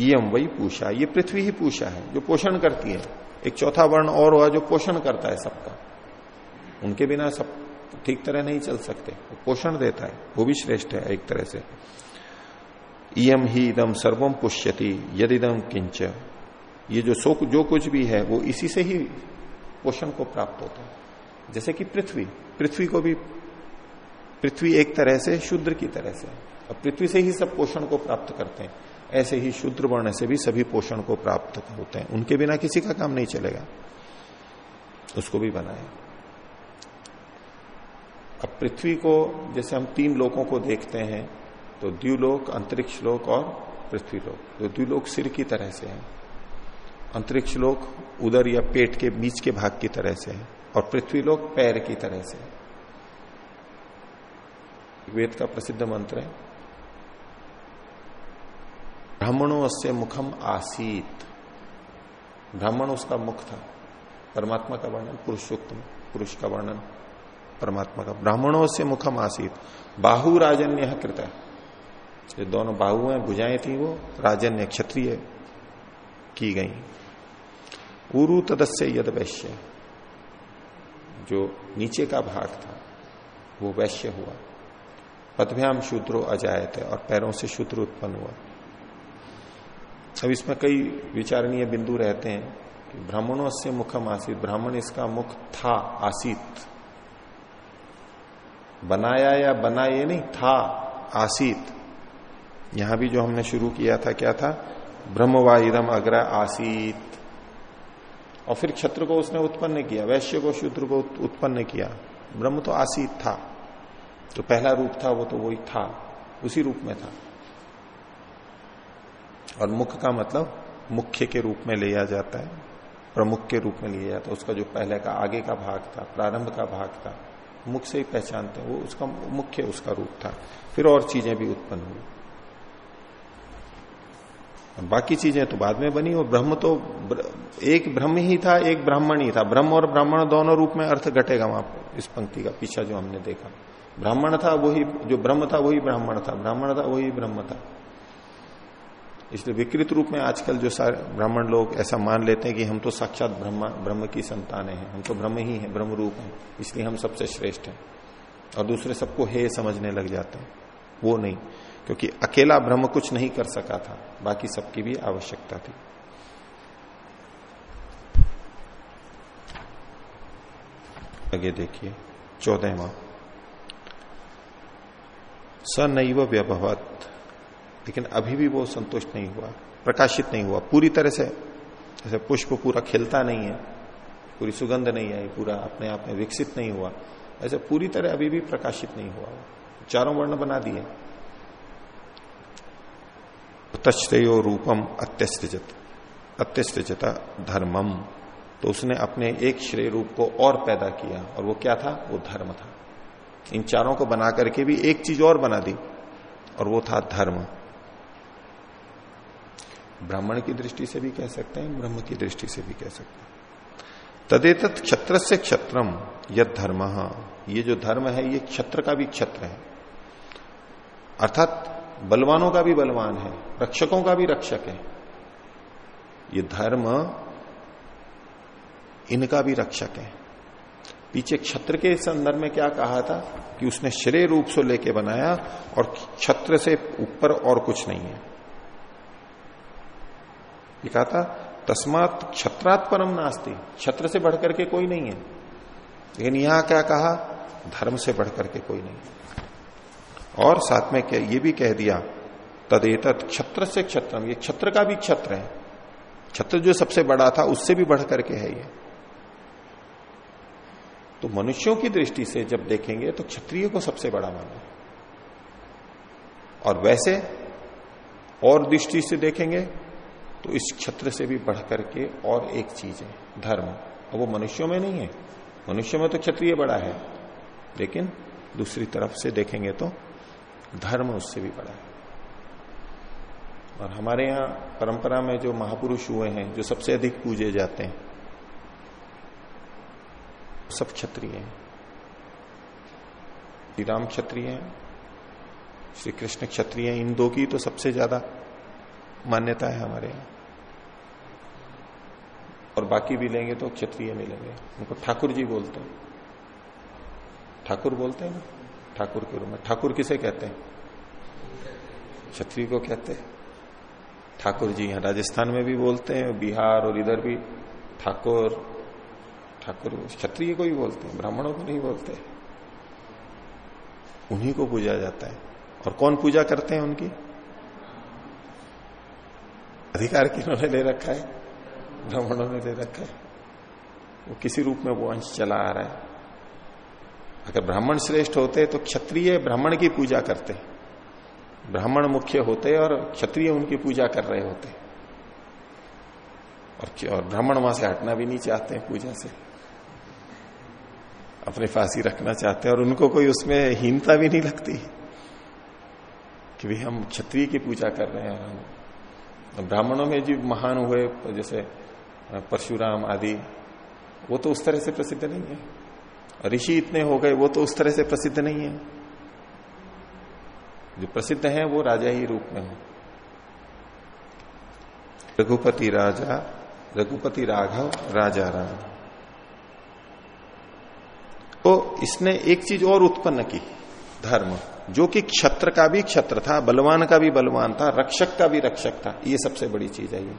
इम वही पूषा। ये पृथ्वी ही पूषा है, जो पोषण करती है। एक चौथा वर्ण और हुआ जो पोषण करता है सबका। उनके बिना सब ठीक तरह नहीं चल सकते। पोषण देता है, वो भी श्रेष्ठ है एक तरह से। इम ही इदम सर्वम पुष्यति यदिदम किंच ये जो सो, जो कुछ भी है, वो इसी से ही पोषण को प्राप्त होता है। जैसे कि पृथ्वी पृथ्वी को भी, पृथ्वी एक तरह से शुद्र की तरह से। और पृथ्वी से ही सब पोषण को प्राप्त करते हैं। ऐसे ही शुद्र वर्ण से भी सभी पोषण को प्राप्त होते हैं। उनके बिना किसी का काम नहीं चलेगा। उसको भी बनाए। अब पृथ्वी को जैसे हम तीन लोगों को देखते हैं तो द्व्यूलोक अंतरिक्ष लोक और पृथ्वी लोक। तो द्व्यूलोक सिर की तरह से है, अंतरिक्ष लोक उदर या पेट के बीच के भाग की तरह से है, और पृथ्वी लोक पैर की तरह से वेद का प्रसिद्ध मंत्र है, ब्राह्मणों से मुखम आसीत। ब्राह्मण उसका मुख था, परमात्मा का वर्णन पुरुषोक्त पुरुष का वर्णन। परमात्मा का। ब्राह्मणों से मुखम आसित। बाहु राजन्य कृत। ये दोनों बाहु हैं, भुजाएँ थी वो, राजन्य क्षत्रिय की गई। उरु तदस्य यद वैश्य। जो नीचे का भाग था, वो वैश्य हुआ। पदभ्याम शूद्रो अजायत है और पैरों से शूद्र उत्पन्न हुआ। अब इसमें कई विचारणीय बिंदु रहते हैं कि ब्राह्मणों से मुखम आसित। ब्राह्मण इसका मुख था, आसित। बनाया या बना ये नहीं, था, आसित। यहाँ भी जो हमने शुरू किया था, क्या था? ब्रह्म ब्रह्मवाहिदम अग्र आसित। और फिर क्षत्र को उसने उत्पन्न किया, वैश्य को शूद्र को उत्पन्न किया। ब्रह्म तो आसित था। तो पहला रूप था, वो तो वही था। उसी रूप में था। और मुख का मतलब मुख्य के रूप में लिया जाता है प्रमुख के रूप में लिया जाता है। उसका जो पहले का, आगे का भाग था, प्रारंभ का भाग था। मुख से ही पहचानते हैं। वो उसका मुख्य उसका रूप था। फिर और चीज़ें भी उत्पन्न हुई। बाकी चीज़ें तो बाद में बनी। और ब्रह्म तो एक ब्रह्म ही था, एक ब्राह्मण ही था। ब्रह्म और ब्राह्मण दोनों रूप में अर्थ घटेगा वहाँ इस पंक्ति का पीछा जो हमने देखा। ब्राह्मण था, वही जो ब्रह्म था, वही ब्राह्मण था। ब्राह्मण था, वही ब्रह्म था। इसलिए विकृत रूप में आजकल जो ब्राह्मण लोग ऐसा मान लेते हैं कि हम तो साक्षात ब्रह्म ब्रह्म की संतानें हैं। हम तो ब्रह्म ही है, ब्रह्म रूप है। इसलिए हम सबसे श्रेष्ठ हैं। और दूसरे सबको हे समझने लग जाते हैं। वो नहीं, क्योंकि अकेला ब्रह्म कुछ नहीं कर सका था। बाकी सबकी भी आवश्यकता थी। आगे देखिए, चौदहवा। स नैव व्यभवत। लेकिन अभी भी वो संतुष्ट नहीं हुआ, प्रकाशित नहीं हुआ, पूरी तरह से जैसे पुष्प पूरा खिलता नहीं है, पूरी सुगंध नहीं आई, पूरा अपने आप में विकसित नहीं हुआ, ऐसे पूरी तरह अभी भी प्रकाशित नहीं हुआ। चारों वर्ण बना दिए। तश्रेयो रूपम अत्यस्तिजत, अत्यस्तिजता धर्मम। तो उसने अपने एक श्रेय रूप को और पैदा किया, और वो क्या था? वो धर्म था। इन चारों को बना करके भी एक चीज़ और बना दी, और वो था धर्म। ब्राह्मण की दृष्टि से भी कह सकते हैं, ब्रह्म की दृष्टि से भी कह सकते हैं। तदेत क्षत्र से क्षत्रम यद धर्म। ये जो धर्म है, ये क्षत्र का भी क्षत्र है। अर्थात बलवानों का भी बलवान है, रक्षकों का भी रक्षक है। ये धर्म इनका भी रक्षक है। पीछे क्षत्र के संदर्भ में क्या कहा था कि उसने श्रेय रूप से लेके बनाया और क्षत्र से ऊपर और कुछ नहीं है। ये कहा था, तस्मात क्षत्रात परम नास्ती। क्षत्र से बढ़कर के कोई नहीं है। लेकिन यहाँ क्या कहा, धर्म से बढ़कर के कोई नहीं और साथ में क्या, ये भी कह दिया तदेत क्षत्र से क्षत्रम। ये क्षत्र का भी क्षत्र है। क्षत्र जो सबसे बड़ा था, उससे भी बढ़ करके है ये। तो मनुष्यों की दृष्टि से जब देखेंगे तो क्षत्रिय को सबसे बड़ा माना और वैसे और दृष्टि से देखेंगे तो इस क्षेत्र से भी बढ़कर के और एक चीज़ है, धर्म। और वो मनुष्यों में नहीं है। मनुष्यों में तो क्षत्रिय बड़ा है। लेकिन दूसरी तरफ़ से देखेंगे तो धर्म उससे भी बड़ा है। और हमारे यहाँ परंपरा में जो महापुरुष हुए हैं, जो सबसे अधिक पूजे जाते हैं सब क्षत्रिय हैं। श्री राम क्षत्रिय हैं श्री कृष्ण क्षत्रिय हैं। इन दो की तो सबसे ज़्यादा मान्यता है हमारे यहाँ। और बाकी भी लेंगे तो क्षत्रिय मिलेंगे। उनको ठाकुर जी बोलते हैं। ठाकुर बोलते हैं ठाकुर के रूप में। ठाकुर किसे कहते हैं? क्षत्रिय को कहते हैं। ठाकुर जी यहाँ राजस्थान में भी बोलते हैं, बिहार और इधर भी। ठाकुर ठाकुर क्षत्रिय को ही बोलते हैं, ब्राह्मणों को नहीं बोलते उन्हीं को पूजा जाता है। और कौन पूजा करते हैं उनकी? अधिकार किन्होंने (laughs) ले रखा है? ब्राह्मणों ने ले रखा है? वो किसी रूप में वो अंश चला आ रहा है। अगर ब्राह्मण श्रेष्ठ होते तो क्षत्रिय ब्राह्मण की पूजा करते। ब्राह्मण मुख्य होते और क्षत्रिय उनकी पूजा कर रहे होते। और, और ब्राह्मण वहाँ से हटना भी नहीं चाहते हैं पूजा से। अपने फांसी रखना चाहते हैं और उनको कोई उसमें हीनता भी नहीं लगती कि भाई हम क्षत्रिय की पूजा कर रहे हैं हम ब्राह्मणों में जो महान हुए, जैसे परशुराम आदि, वो तो उस तरह से प्रसिद्ध नहीं है। ऋषि इतने हो गए, वो तो उस तरह से प्रसिद्ध नहीं है। जो प्रसिद्ध है, वो राजा ही रूप में हो। रघुपति राजा, रघुपति राघव, राजा राम। तो इसने एक चीज़ और उत्पन्न की। धर्म, जो कि क्षत्र का भी क्षत्र था, बलवान का भी बलवान था, रक्षक का भी रक्षक था, ये सबसे बड़ी चीज़ है ये।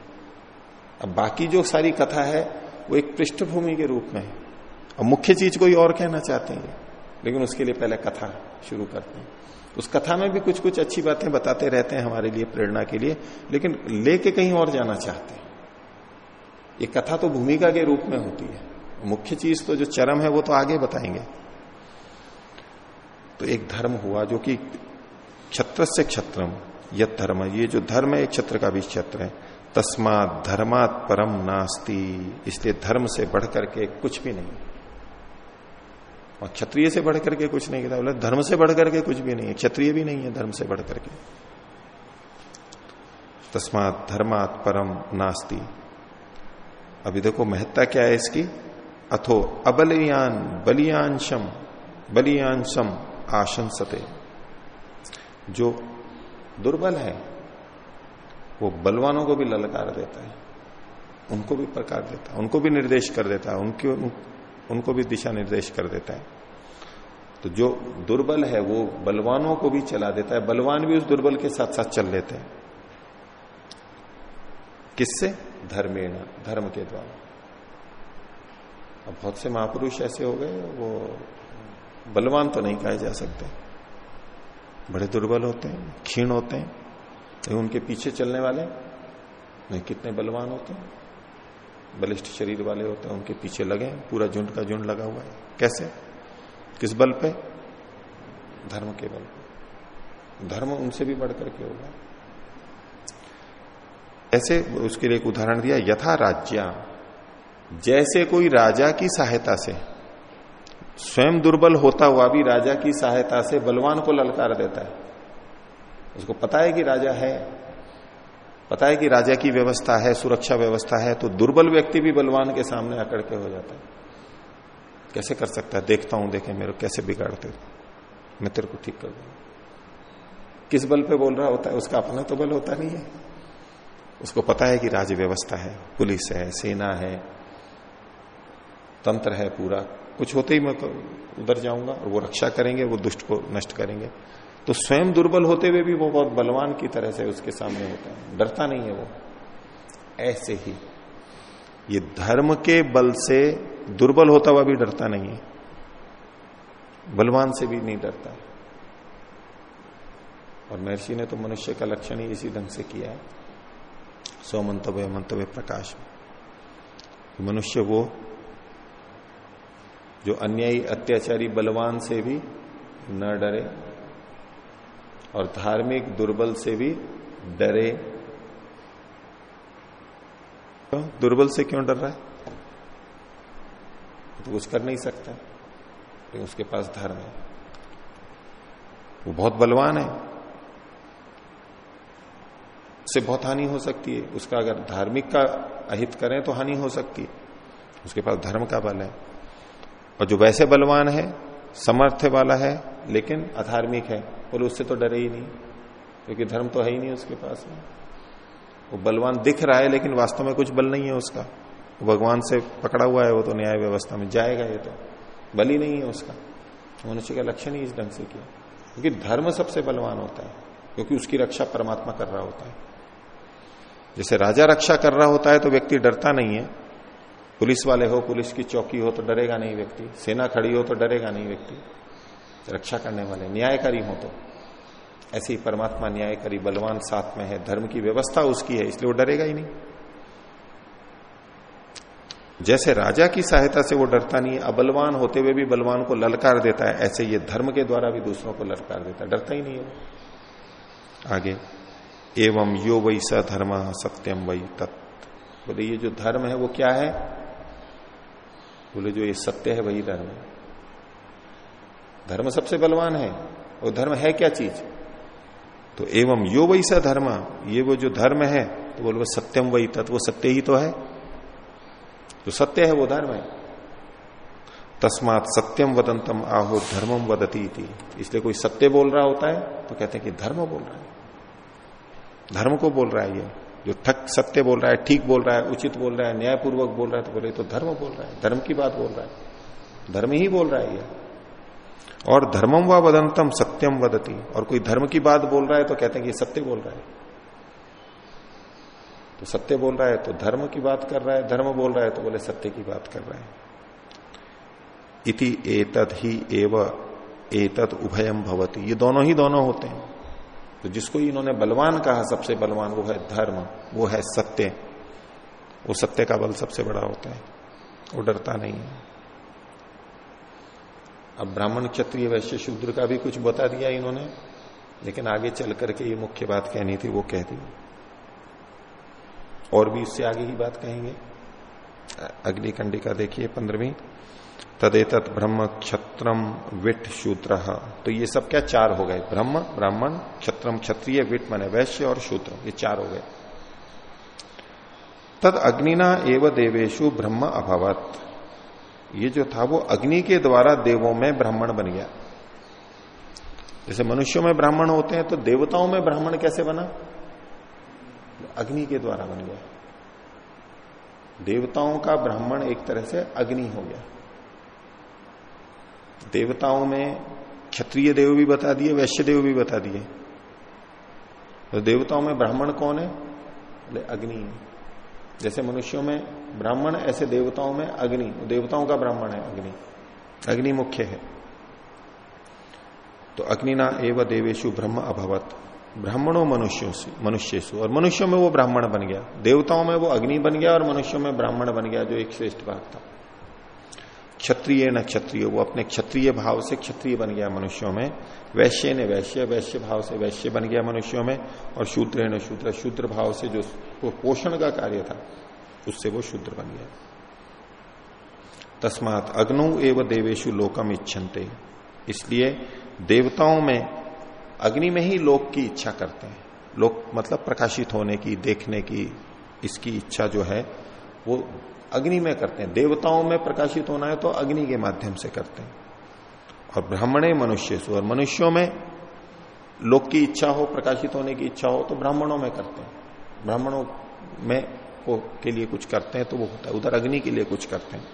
अब बाकी जो सारी कथा है, वो एक पृष्ठभूमि के रूप में है। और मुख्य चीज़ कोई और कहना चाहते हैं लेकिन उसके लिए पहले कथा शुरू करते हैं। उस कथा में भी कुछ कुछ अच्छी बातें बताते रहते हैं हमारे लिए, प्रेरणा के लिए, लेकिन लेके कहीं और जाना चाहते हैं। ये कथा तो भूमिका के रूप में होती है। मुख्य चीज़ तो जो चरम है, वो तो आगे बताएँगे। तो एक धर्म हुआ जो कि क्षत्र से क्षत्रम यद धर्म, ये जो धर्म है एक क्षत्र का भी क्षत्र है। तस्मात धर्मात परम नास्ती, इसलिए धर्म से बढ़कर के कुछ भी नहीं। और क्षत्रिय से बढ़कर के कुछ नहीं कहता बोले धर्म से बढ़कर के कुछ भी नहीं है क्षत्रिय भी नहीं है धर्म से बढ़कर के। तस्मात धर्मात परम नास्ती। अभी देखो महत्ता क्या है इसकी? अथो अबलियान, बलियांशम बलियांशम। आशंसते जो दुर्बल है वो बलवानों को भी ललकार देता है उनको भी प्रकार देता है उनको भी निर्देश कर देता है उनके उन, उनको भी दिशा निर्देश कर देता है। तो जो दुर्बल है वो बलवानों को भी चला देता है बलवान भी उस दुर्बल के साथ साथ चल लेते हैं। किससे? धर्मेण धर्म के द्वारा। अब बहुत से महापुरुष ऐसे हो गए वो बलवान तो नहीं कहे जा सकते। बड़े दुर्बल होते हैं, क्षीण होते हैं तो उनके पीछे चलने वाले नहीं, कितने बलवान होते हैं। बलिष्ठ शरीर वाले होते हैं, उनके पीछे लगे पूरा झुंड का झुंड लगा हुआ है। कैसे? किस बल पे? धर्म के बल पे। धर्म उनसे भी बढ़कर के होगा। ऐसे उसके लिए एक उदाहरण दिया, यथा राज्य जैसे कोई राजा की सहायता से स्वयं दुर्बल होता हुआ भी राजा की सहायता से बलवान को ललकार देता है। उसको पता है कि राजा है, पता है कि राजा की व्यवस्था है, सुरक्षा व्यवस्था है तो दुर्बल व्यक्ति भी बलवान के सामने अकड़ के हो जाता है। कैसे कर सकता है? देखता हूँ, देखे मेरे कैसे बिगाड़ते मैं तेरे को ठीक कर दूँगा। किस बल पे बोल रहा होता है? उसका अपना तो बल होता नहीं है। उसको पता है कि राज्य व्यवस्था है, पुलिस है, सेना है, तंत्र है पूरा। कुछ होते ही मैं तो उधर जाऊँगा और वो रक्षा करेंगे, वो दुष्ट को नष्ट करेंगे। तो स्वयं दुर्बल होते हुए भी वो बहुत बलवान की तरह से उसके सामने होता है। डरता नहीं है वो। ऐसे ही ये धर्म के बल से दुर्बल होता हुआ भी डरता नहीं है। बलवान से भी नहीं डरता। है और महर्षि ने तो मनुष्य का लक्षण ही इसी ढंग से किया है। सौ मंतव्य मंतव्य प्रकाश मनुष्य वो जो अन्यायी, अत्याचारी, बलवान से भी न डरे और धार्मिक दुर्बल से भी डरे। तो दुर्बल से क्यों डर रहा है? तो कुछ कर नहीं सकता, लेकिन उसके पास धर्म है। वो बहुत बलवान है। उससे बहुत हानि हो सकती है। उसका अगर धार्मिक का अहित करें तो हानि हो सकती है। उसके पास धर्म का बल है। और जो वैसे बलवान है, समर्थ वाला है, लेकिन अधार्मिक है, बोले उससे तो डरे ही नहीं, क्योंकि धर्म तो है ही नहीं उसके पास में। वो बलवान दिख रहा है, लेकिन वास्तव में कुछ बल नहीं है उसका। भगवान से पकड़ा हुआ है, वो तो न्याय व्यवस्था में जाएगा ये तो। बल ही नहीं है उसका। मनुष्य का लक्षण ही इस ढंग से किया। क्योंकि धर्म सबसे बलवान होता है, क्योंकि उसकी रक्षा परमात्मा कर रहा होता है। जैसे राजा रक्षा कर रहा होता है तो व्यक्ति डरता नहीं है पुलिस वाले हो, पुलिस की चौकी हो तो डरेगा नहीं व्यक्ति। सेना खड़ी हो तो डरेगा नहीं व्यक्ति। रक्षा करने वाले, न्यायकारी हो तो। ऐसे ही परमात्मा न्यायकारी बलवान साथ में है, धर्म की व्यवस्था उसकी है, इसलिए वो डरेगा ही नहीं। जैसे राजा की सहायता से वो डरता नहीं अबलवान होते हुए भी बलवान को ललकार देता है, ऐसे ये धर्म के द्वारा भी दूसरों को ललकार देता है, डरता ही नहीं है आगे, एवं यो वही स धर्म सत्यम वही तत्। बोले, ये जो धर्म है वो क्या है? बोले, जो ये सत्य है, वही धर्म है। धर्म सबसे बलवान है, और धर्म है क्या चीज़? तो एवं यो वही स धर्म, ये वो जो धर्म है तो बोले सत्यम वही तत्व सत्य ही तो है। जो सत्य है, वो धर्म है। तस्मात सत्यम वदंतम आहो, धर्मम वदती थी इसलिए कोई सत्य बोल रहा होता है तो कहते हैं कि धर्म बोल रहा है। धर्म को बोल रहा है ये। जो ठक सत्य बोल रहा है ठीक बोल रहा है उचित बोल रहा है न्यायपूर्वक बोल रहा है तो बोले तो धर्म बोल रहा है धर्म की बात बोल रहा है धर्म ही बोल रहा है ये और धर्मम व वदंतम सत्यम वदती और कोई धर्म की बात बोल रहा है तो कहते हैं कि सत्य बोल रहा है तो सत्य बोल रहा है तो धर्म की बात कर रहा है धर्म बोल रहा है तो बोले सत्य की बात कर रहा है इति एतद ही एव एतद उभयम भवती ये दोनों ही दोनों होते हैं तो जिसको इन्होंने बलवान कहा सबसे बलवान, वो है धर्म, वो है सत्य। वो सत्य का बल सबसे बड़ा होता है, वो डरता नहीं है। अब ब्राह्मण क्षत्रिय वैश्य शूद्र का भी कुछ बता दिया इन्होंने, लेकिन आगे चल करके ये मुख्य बात कहनी थी, वो कह दी। और भी इससे आगे ही बात कहेंगे। अग्नि कंडिका देखिए पंद्रहवीं। तदेत ब्रह्म क्षत्रम विट शूद्र। तो ये सब क्या चार हो गए? ब्रह्म, ब्राह्मण क्षत्रम क्षत्रिय, विट मने वैश्य और शूद्र। ये चार हो गए। तद अग्निना एव देवेशु ब्रह्म अभावत। ये जो था वो अग्नि के द्वारा देवों में ब्राह्मण बन गया। जैसे मनुष्यों में ब्राह्मण होते हैं तो देवताओं में ब्राह्मण कैसे बना? अग्नि के द्वारा बन गया। देवताओं का ब्राह्मण एक तरह से अग्नि हो गया। देवताओं में क्षत्रिय देव भी बता दिए, वैश्य देव भी बता दिए। तो देवताओं में ब्राह्मण कौन है? बोले, अग्नि। जैसे मनुष्यों में ब्राह्मण, ऐसे देवताओं में अग्नि। देवताओं का ब्राह्मण है अग्नि। अग्नि मुख्य है। तो अग्नि ना एवं देवेशु ब्रह्म अभवत। ब्राह्मणों मनुष्यों से मनुष्य और मनुष्यों में वो ब्राह्मण बन गया। देवताओं में वो अग्नि बन गया और मनुष्यों में ब्राह्मण बन गया, जो एक श्रेष्ठ भाग था। क्षत्रिय न क्षत्रिय, वो अपने क्षत्रिय भाव से क्षत्रिय बन गया मनुष्यों में। वैश्य ने वैश्य वैश्य भाव से वैश्य बन गया मनुष्यों में, और शूद्र न शूद्र शूद्र भाव से जो वो पोषण का कार्य था, उससे वो शूद्र बन गया। तस्मात अग्नो एवं देवेशु लोकम इच्छनते। इसलिए देवताओं में अग्नि में ही लोक की इच्छा करते हैं। लोक मतलब प्रकाशित होने की, देखने की, इसकी इच्छा जो है, वो अग्नि में करते हैं। देवताओं में प्रकाशित होना है तो अग्नि के माध्यम से करते हैं। और ब्राह्मणे मनुष्य और मनुष्यों में लोक की इच्छा हो, प्रकाशित होने की इच्छा हो तो ब्राह्मणों में करते हैं। ब्राह्मणों में को, के लिए कुछ करते हैं तो वो होता है। उधर अग्नि के लिए कुछ करते हैं।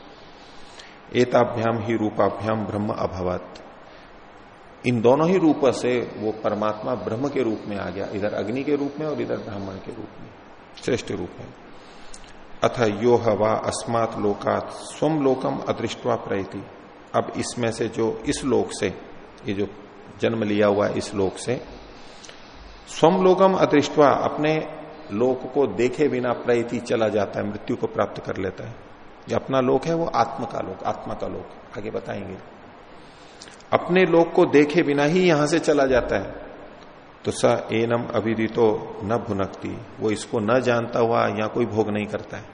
एताभ्याम ही रूपाभ्याम ब्रह्म अभवत। इन दोनों ही रूप से वो परमात्मा ब्रह्म के रूप में आ गया। इधर अग्नि के रूप में और इधर ब्राह्मण के रूप में। श्रेष्ठ रूप में अथ यो हवा अस्मात लोकात स्वम लोकम अदृष्टवा प्रयति। अब इसमें से जो इस लोक से, ये जो जन्म लिया हुआ इस लोक से स्वम लोकम अदृष्टवा अपने लोक को देखे बिना प्रयति चला जाता है, मृत्यु को प्राप्त कर लेता है। जो अपना लोक है, वो आत्म का लोक, आत्मा का लोक, आगे बताएँगे। अपने लोक को देखे बिना ही यहाँ से चला जाता है। तो स एनम अभिदितो न भुनकती। वो इसको न जानता हुआ या कोई भोग नहीं करता है।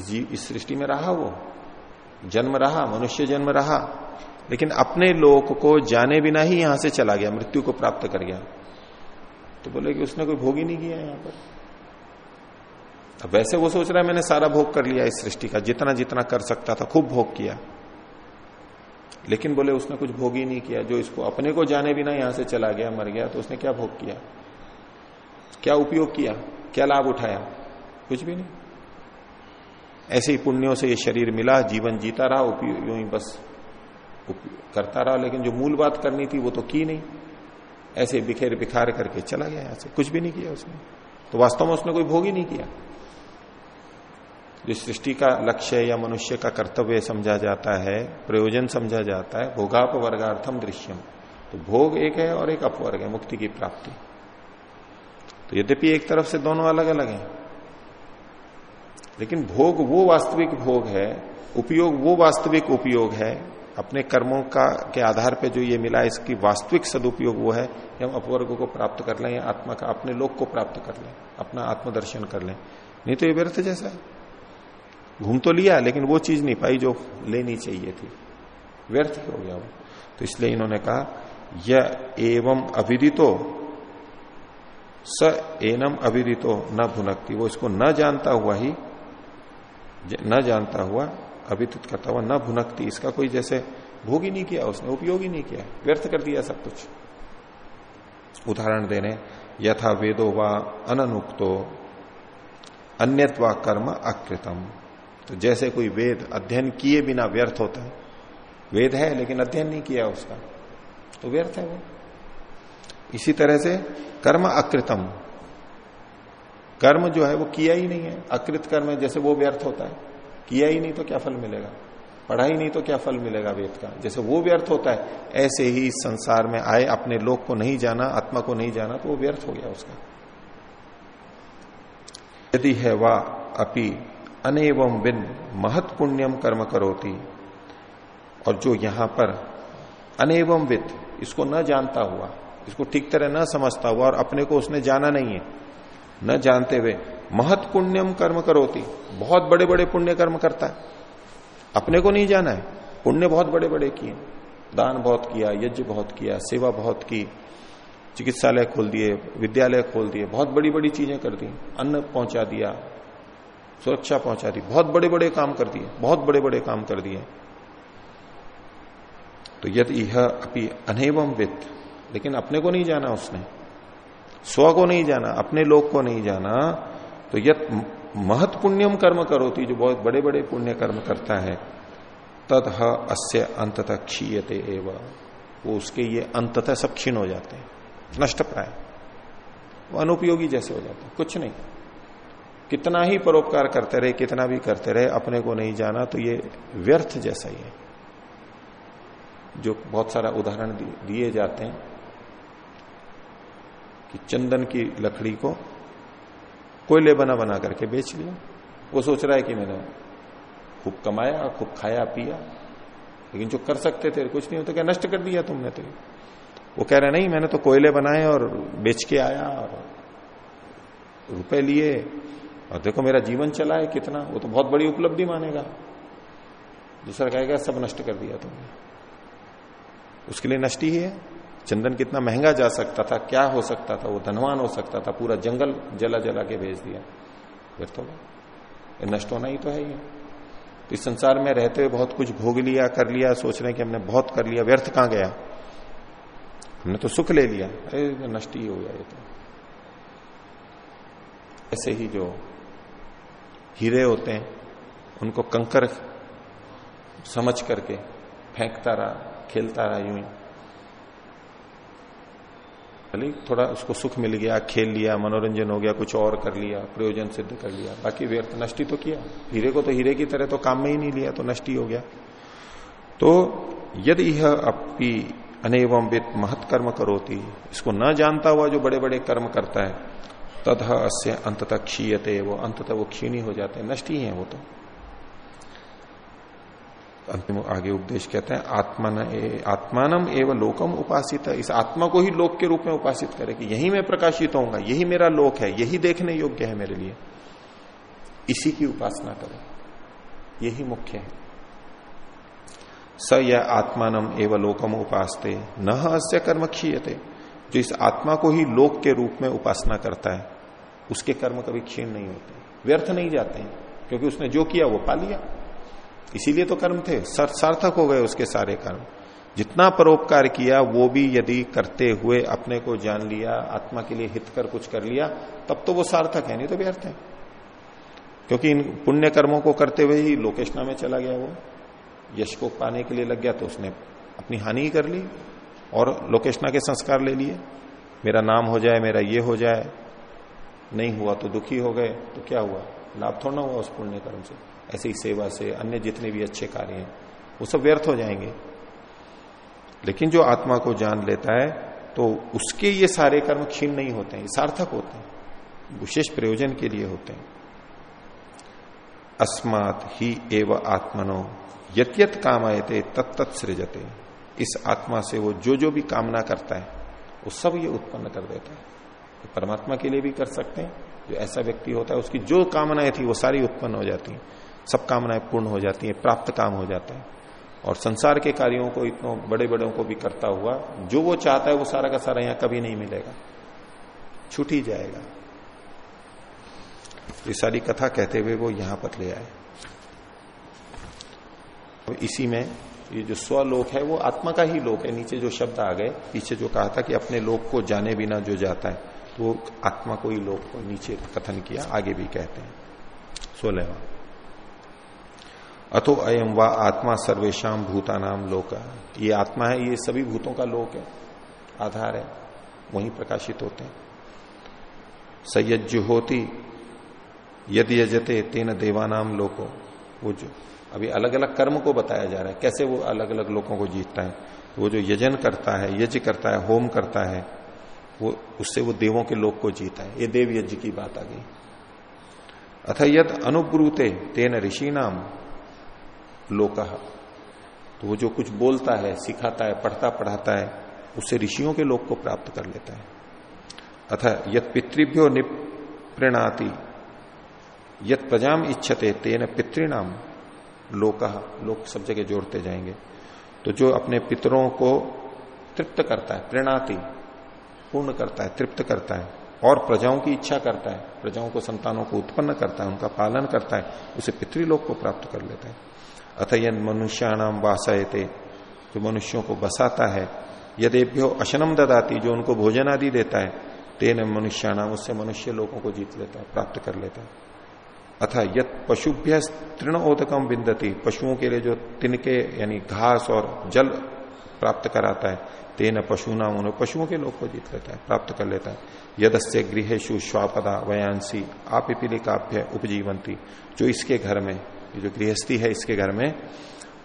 जीव इस सृष्टि में रहा वो। जन्म रहा, मनुष्य जन्म रहा। लेकिन अपने लोक को जाने बिना ही यहाँ से चला गया, मृत्यु को प्राप्त कर गया। तो बोले कि उसने कोई भोग ही नहीं किया यहाँ पर। अब वैसे वो सोच रहा है, मैंने सारा भोग कर लिया इस सृष्टि का, जितना जितना कर सकता था, खूब भोग किया। लेकिन बोले, उसने कुछ भोग ही नहीं किया। जो इसको अपने को जाने बिना यहाँ से चला गया, मर गया तो उसने क्या भोग किया? क्या उपयोग किया? क्या लाभ उठाया? कुछ भी नहीं। ऐसे ही पुण्यों से ये शरीर मिला, जीवन जीता रहा, उपयोग ही बस करता रहा। लेकिन जो मूल बात करनी थी, वो तो की नहीं। ऐसे बिखेर बिखार करके चला गया यहाँ से। कुछ भी नहीं किया उसने। तो वास्तव में उसने कोई भोग ही नहीं किया। जो सृष्टि का लक्ष्य या मनुष्य का कर्तव्य समझा जाता है, प्रयोजन समझा जाता है भोगाप वर्गार्थम दृश्यम। तो भोग एक है और एक अपवर्ग है, मुक्ति की प्राप्ति। तो यद्यपि एक तरफ़ से दोनों अलग अलग हैं, लेकिन भोग वो वास्तविक भोग है, उपयोग वो वास्तविक उपयोग है, अपने कर्मों का, के आधार पे जो ये मिला, इसकी वास्तविक सदुपयोग वो है कि हम अपवर्ग को प्राप्त कर लें या आत्मा का, अपने लोक को प्राप्त कर लें, अपना आत्मदर्शन कर लें। नहीं तो ये व्यर्थ जैसा है। घूम तो लिया, लेकिन वो चीज़ नहीं पाई जो लेनी चाहिए थी। व्यर्थ हो गया वो। तो इसलिए इन्होंने कहा यह एवं अभिदितो स एनम अभिदितो न भुनकती। वो इसको न जानता हुआ ही, न जानता हुआ अभिदित करता हुआ न भुनकती। इसका कोई जैसे भोग ही नहीं किया, उसने उपयोग ही नहीं किया, व्यर्थ कर दिया सब कुछ। उदाहरण देने, यथा वेदो व अनुक्तो अन्यत्वा कर्म अकृतम। तो जैसे कोई वेद अध्ययन किए बिना व्यर्थ होता है। वेद है, लेकिन अध्ययन नहीं किया उसका। तो व्यर्थ है वो। इसी तरह से कर्म अकृतम। कर्म जो है वो किया ही नहीं है। अकृत कर्म है, जैसे वो व्यर्थ होता है। किया ही नहीं तो क्या फल मिलेगा? पढ़ाई नहीं तो क्या फल मिलेगा वेद का? जैसे वो व्यर्थ होता है, ऐसे ही संसार में आए, अपने लोक को नहीं जाना, आत्मा को नहीं जाना तो वो व्यर्थ हो गया उसका। यदि है वह अपी अनेवम बिन महत पुण्यम कर्म करोती। और जो यहाँ पर अनेवम विद इसको न जानता हुआ, इसको ठीक तरह न समझता हुआ और अपने को उसने जाना नहीं है, न जानते हुए महत पुण्यम कर्म करोती। बहुत बड़े बड़े पुण्य कर्म करता है। अपने को नहीं जाना है। पुण्य बहुत बड़े बड़े किए। दान बहुत किया, यज्ञ बहुत किया, सेवा बहुत की, चिकित्सालय खोल दिए, विद्यालय खोल दिए, बहुत बड़ी बड़ी चीज़ें कर दी, अन्न पहुँचा दिया सुरक्षा पहुँचा दी। बहुत बड़े बड़े काम कर दिए, बहुत बड़े बड़े काम कर दिए। तो यदि यह अपनी अनेवम वित्त, लेकिन अपने को नहीं जाना उसने, स्व को नहीं जाना, अपने लोग को नहीं जाना तो यद महत पुण्यम कर्म करोती, जो बहुत बड़े बड़े पुण्य कर्म करता है तद अस्य अंततः क्षीयते एवं। वो उसके ये अंततः सब क्षीण हो जाते हैं, नष्ट प्राय। वो अनुपयोगी जैसे हो जाते हैं, कुछ नहीं। कितना ही परोपकार करते रहे, कितना भी करते रहे, अपने को नहीं जाना तो ये व्यर्थ जैसा ही है। जो बहुत सारा उदाहरण दिए जाते हैं कि चंदन की लकड़ी को कोयले बना बना करके बेच लिया। वो सोच रहा है कि मैंने खूब कमाया, खूब खाया, पिया, लेकिन जो कर सकते थे, कुछ नहीं होता क्या नष्ट कर दिया तुमने तो? वो कह रहे, नहीं, मैंने तो कोयले बनाए और बेच के आया और रुपए लिए और देखो मेरा जीवन चला है कितना, वो तो बहुत बड़ी उपलब्धि मानेगा। दूसरा कहेगा, सब नष्ट कर दिया तुमने। उसके लिए नष्ट ही है। चंदन कितना महँगा जा सकता था, क्या हो सकता था, वो धनवान हो सकता था, पूरा जंगल जला जला के भेज दिया। व्यर्थ होगा नष्ट होना ही तो है ही। तो इस संसार में रहते हुए बहुत कुछ भोग लिया, कर लिया, सोच रहे कि हमने बहुत कर लिया, व्यर्थ कहाँ गया? हमने तो सुख ले लिया। अरे, नष्ट ही हो गया ये तो। ऐसे ही जो हीरे होते हैं, उनको कंकर समझ करके फेंकता रहा, खेलता रहा यूँ ही। भले थोड़ा उसको सुख मिल गया, खेल लिया, मनोरंजन हो गया, कुछ और कर लिया, प्रयोजन सिद्ध कर लिया, बाकी व्यर्थ, नष्टी तो किया। हीरे को तो हीरे की तरह तो काम में ही नहीं लिया तो नष्टी हो गया। तो यदि यह अपनी अनेवम वित्त महत कर्म करोती, इसको न जानता हुआ जो बड़े बड़े कर्म करता है तद अस्य अंत क्षीयते, वो अंततः वो क्षीणी हो जाते हैं, नष्ट ही है वो तो। अंतिम आगे उपदेश कहते हैं, आत्मान आत्मानम एवं लोकम उपासित। है इस आत्मा को ही लोक के रूप में उपासित करे कि यही मैं प्रकाशित होऊँगा, यही मेरा लोक है, यही देखने योग्य है मेरे लिए। इसी की उपासना करो। यही मुख्य है। स यह आत्मानम एवं लोकम उपासते, न अस्य कर्म क्षीयते। जो इस आत्मा को ही लोक के रूप में उपासना करता है। उसके कर्म कभी क्षीण नहीं होते। व्यर्थ नहीं जाते हैं, क्योंकि उसने जो किया वो पा लिया। इसीलिए तो कर्म थे। सार्थक हो गए उसके सारे कर्म। जितना परोपकार किया, वो भी यदि करते हुए अपने को जान लिया, आत्मा के लिए हित कर कुछ कर लिया, तब तो वो सार्थक है, नहीं तो व्यर्थ है। क्योंकि इन पुण्य कर्मों को करते हुए ही लोकेशना में चला गया वो। यश को पाने के लिए लग गया तो उसने अपनी हानि ही कर ली। और लोकेशना के संस्कार ले लिए। मेरा नाम हो जाए, मेरा ये हो जाए। नहीं हुआ तो दुखी हो गए तो क्या हुआ? लाभ थोड़ा हुआ उस पुण्य कर्म से। ऐसे ही सेवा से अन्य जितने भी अच्छे कार्य हैं, वो सब व्यर्थ हो जाएँगे। लेकिन जो आत्मा को जान लेता है तो उसके ये सारे कर्म क्षीण नहीं होते हैं सार्थक होते हैं, विशेष प्रयोजन के लिए होते हैं। अस्मात ही एव आत्मनो यत्यत काम आयते तत्त सृजते। इस आत्मा से वो जो जो भी कामना करता है, वो सब ये उत्पन्न कर देता है। तो परमात्मा के लिए भी कर सकते हैं, जो ऐसा व्यक्ति होता है, उसकी जो कामनाएँ थी, वो सारी उत्पन्न हो जाती हैं। सब कामनाएँ पूर्ण हो जाती हैं, प्राप्त काम हो जाता है। और संसार के कार्यों को इतनों बड़े बड़ों को भी करता हुआ, जो वो चाहता है, वो सारा का सारा यहाँ कभी नहीं मिलेगा। छूट ही जाएगा। ये सारी कथा कहते हुए वो यहाँ पर ले आए। तो इसी में ये जो स्वलोक है, वो आत्मा का ही लोक है। नीचे जो शब्द आ गए, पीछे जो कहा था कि अपने लोक को जाने बिना जो जाता है तो वो आत्मा को ही लोक को नीचे कथन किया, आगे भी कहते हैं। सोलहवा। अतो अयम व आत्मा सर्वेशम भूतानाम लोक। ये आत्मा है, ये सभी भूतों का लोक है। आधार है, वहीं प्रकाशित होते हैं। सयज्ज होती यदि यजते, तेन देवानाम लोको। वो जो अभी अलग अलग कर्म को बताया जा रहा है। कैसे वो अलग अलग लोगों को जीतता है? तो वो जो यजन करता है, यज्ञ करता है, होम करता है, वो, उससे वो देवों के लोक को जीता है। ये देव यज्ञ की बात आ गई। अथ यद अनुब्रूते तेन ऋषि नाम लोक। तो वो जो कुछ बोलता है, सिखाता है, पढ़ता, पढ़ाता है, उससे ऋषियों के लोक को प्राप्त कर लेता है। अथ यद पितृभ्यो निप्रणाति यद प्रजाम इच्छते तेन पितृणाम लोक लोक सब जगह जोड़ते जाएँगे। तो जो अपने पितरों को तृप्त करता है प्रेणाति पूर्ण करता है, तृप्त करता है, और प्रजाओं की इच्छा करता है, प्रजाओं को, संतानों को उत्पन्न करता है, उनका पालन करता है, उसे पितृलोक को प्राप्त कर लेता है। अथ यद मनुष्याणाम वासयते, जो मनुष्यों को बसाता है, यदेभ्यो अशनम ददाती, जो उनको भोजन आदि देता है, तेन मनुष्याणाम उससे मनुष्य लोगों को जीत लेता है, प्राप्त कर लेता है। अथा यद पशुभ्य तृण ओदकम बिंदती पशुओं के लिए जो तिनके, यानी घास और जल प्राप्त कराता है, तेन पशु नाम उन्हें पशुओं के लोग को जीत लेता है, प्राप्त कर लेता है। यदस्य गृहेशु श्वापदा वयांसी आपिपिलिकाभ्य उपजीवंती जो इसके घर में जो गृहस्थी है इसके घर में,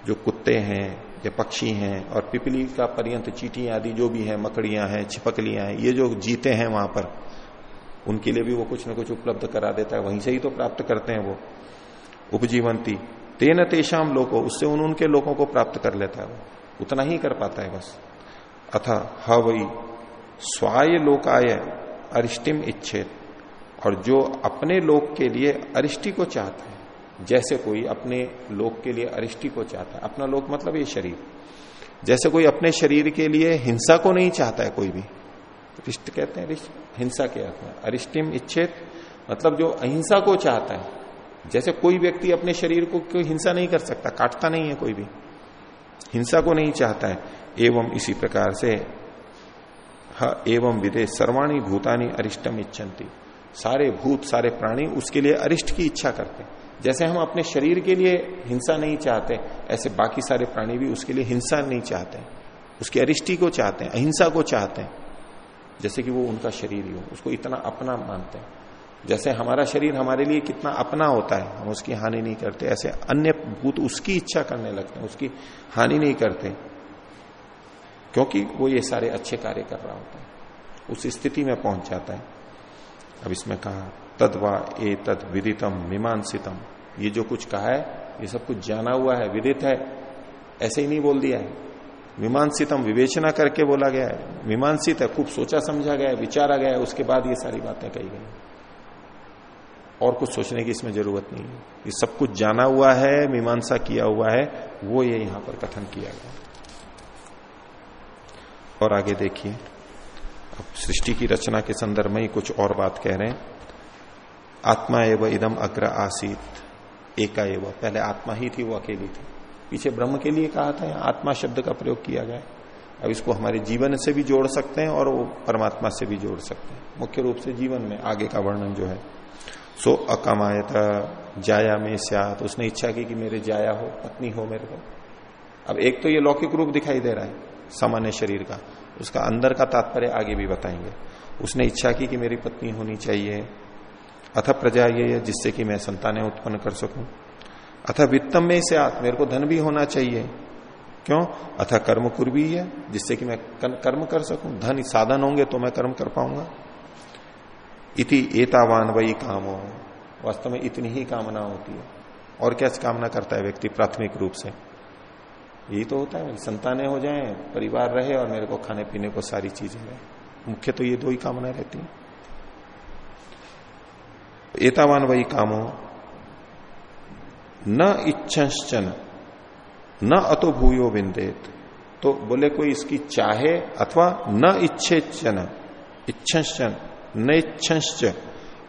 जो कुत्ते हैं, या पक्षी हैं, और पिपली का पर्यंत चीटियाँ आदि जो भी है, मकड़ियाँ हैं, छिपकलियाँ हैं, ये जो जीते हैं वहाँ पर उनके लिए भी वो कुछ ना कुछ उपलब्ध करा देता है। वहीं से ही तो प्राप्त करते हैं वो। उपजीवंती। तेन तेषाम लोगों उससे उन उनके लोगों को प्राप्त कर लेता है वो। उतना ही कर पाता है बस। अथ ह वही स्वाय लोकाय अरिष्टिम इच्छेद और जो अपने लोक के लिए अरिष्टि को चाहता है, जैसे कोई अपने लोक के लिए अरिष्टि को चाहता है। अपना लोक मतलब ये शरीर। जैसे कोई अपने शरीर के लिए हिंसा को नहीं चाहता है कोई भी रिष्ट कहते हैं, रिष्ट, हिंसा के अर्थ में अरिष्टिम इच्छेद मतलब जो अहिंसा को चाहता है। जैसे कोई व्यक्ति अपने शरीर को कोई हिंसा नहीं कर सकता? काटता नहीं है कोई भी। हिंसा को नहीं चाहता है। एवं इसी प्रकार से ह, एवं विदे सर्वाणी भूतानी अरिष्टम इच्छन्ति। सारे भूत, सारे प्राणी उसके लिए अरिष्ट की इच्छा करते हैं। जैसे हम अपने शरीर के लिए हिंसा नहीं चाहते, ऐसे बाकी सारे प्राणी भी उसके लिए हिंसा नहीं चाहते उसकी अरिष्टि को चाहते हैं, अहिंसा को चाहते हैं। जैसे कि वो उनका शरीर ही हो, उसको इतना अपना मानते हैं। जैसे हमारा शरीर हमारे लिए कितना अपना होता है, हम उसकी हानि नहीं करते, ऐसे अन्य भूत उसकी इच्छा करने लगते हैं, उसकी हानि नहीं करते। क्योंकि वो ये सारे अच्छे कार्य कर रहा होता है, उस स्थिति में पहुँच जाता है। अब इसमें कहा, तदवा ए तद विदितम मीमांसितम। ये जो कुछ कहा है, ये सब कुछ जाना हुआ है, विदित है, ऐसे ही नहीं बोल दिया है। मीमांसितम विवेचना करके बोला गया है। मीमांसित है, खूब सोचा समझा गया है, विचारा गया है, उसके बाद ये सारी बातें कही गई। और कुछ सोचने की इसमें ज़रूरत नहीं है। ये सब कुछ जाना हुआ है, मीमांसा किया हुआ है, वो ये यहाँ पर कथन किया गया और आगे देखिए, अब सृष्टि की रचना के संदर्भ में ही कुछ और बात कह रहे हैं। आत्मा एवं इदम अग्र आसित, एका एवं। पहले आत्मा ही थी, वो अकेली थी। पीछे ब्रह्म के लिए कहा था आत्मा शब्द का प्रयोग किया गया अब इसको हमारे जीवन से भी जोड़ सकते हैं और वो परमात्मा से भी जोड़ सकते हैं। मुख्य रूप से जीवन में आगे का वर्णन जो है। सो अकमायता, जाया में स्यात। उसने इच्छा की कि मेरे जाया हो, पत्नी हो मेरे को। अब एक तो ये लौकिक रूप दिखाई दे रहा है, सामान्य शरीर का। उसका अंदर का तात्पर्य आगे भी बताएँगे। उसने इच्छा की कि मेरी पत्नी होनी चाहिए। अथ प्रजा ये जिससे कि मैं संतानें उत्पन्न कर सकूँ। अथ वित्तम में से आत मेरे को धन भी होना चाहिए। क्यों? अथ कर्म कुर्वी है, जिससे कि मैं कर्म कर सकूँ। धन साधन होंगे तो मैं कर्म कर पाऊँगा। इति एतावान वही काम। हो वास्तव में इतनी ही कामना होती है। और क्या कामना करता है व्यक्ति प्राथमिक रूप से? यही तो होता है। संतानें हो जाएँ, परिवार रहे और मेरे को खाने पीने को सारी चीज़ें रहे मुख्य तो ये दो ही कामना रहती है। एतावान वही काम। हो न इच्छन न अतो भूयो बिंदेत तो बोले कोई इसकी चाहे अथवा न इच्छेचन इच्छन न इच्छंश्च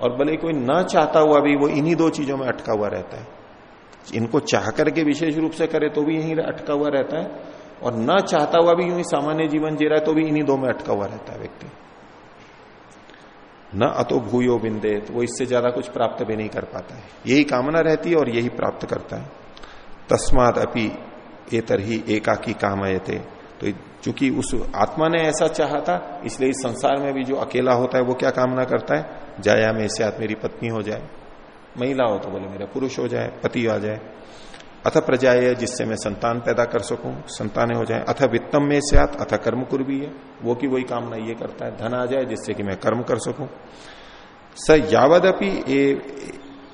और भले कोई न चाहता हुआ भी वो इन्हीं दो चीज़ों में अटका हुआ रहता है। इनको चाह करके विशेष रूप से करे तो भी यहीं अटका हुआ रहता है। और न चाहता हुआ भी यूँ ही सामान्य जीवन जी रहा है तो भी इन्हीं दो में अटका हुआ रहता है व्यक्ति। न अतो भूयो बिंदेत वो इससे ज़्यादा कुछ प्राप्त भी नहीं कर पाता है। यही कामना रहती है और यही प्राप्त करता है। तस्माद अपनी एतर ही एकाकी कामयते। तो चूँकि उस आत्मा ने ऐसा चाहा था, इसलिए इस संसार में भी जो अकेला होता है, वो क्या कामना करता है? जाया में से मेरी पत्नी हो जाए, महिला हो तो बोले मेरा पुरुष हो जाए, पति आ जाए। अथ प्रजाए जिससे मैं संतान पैदा कर सकूँ, संतान हो जाए। अथ वित्तम में से अथ कर्म कुर भी है। वो की वही कामना ये करता है। धन आ जाए जिससे कि मैं कर्म कर सकूँ। स यावदपि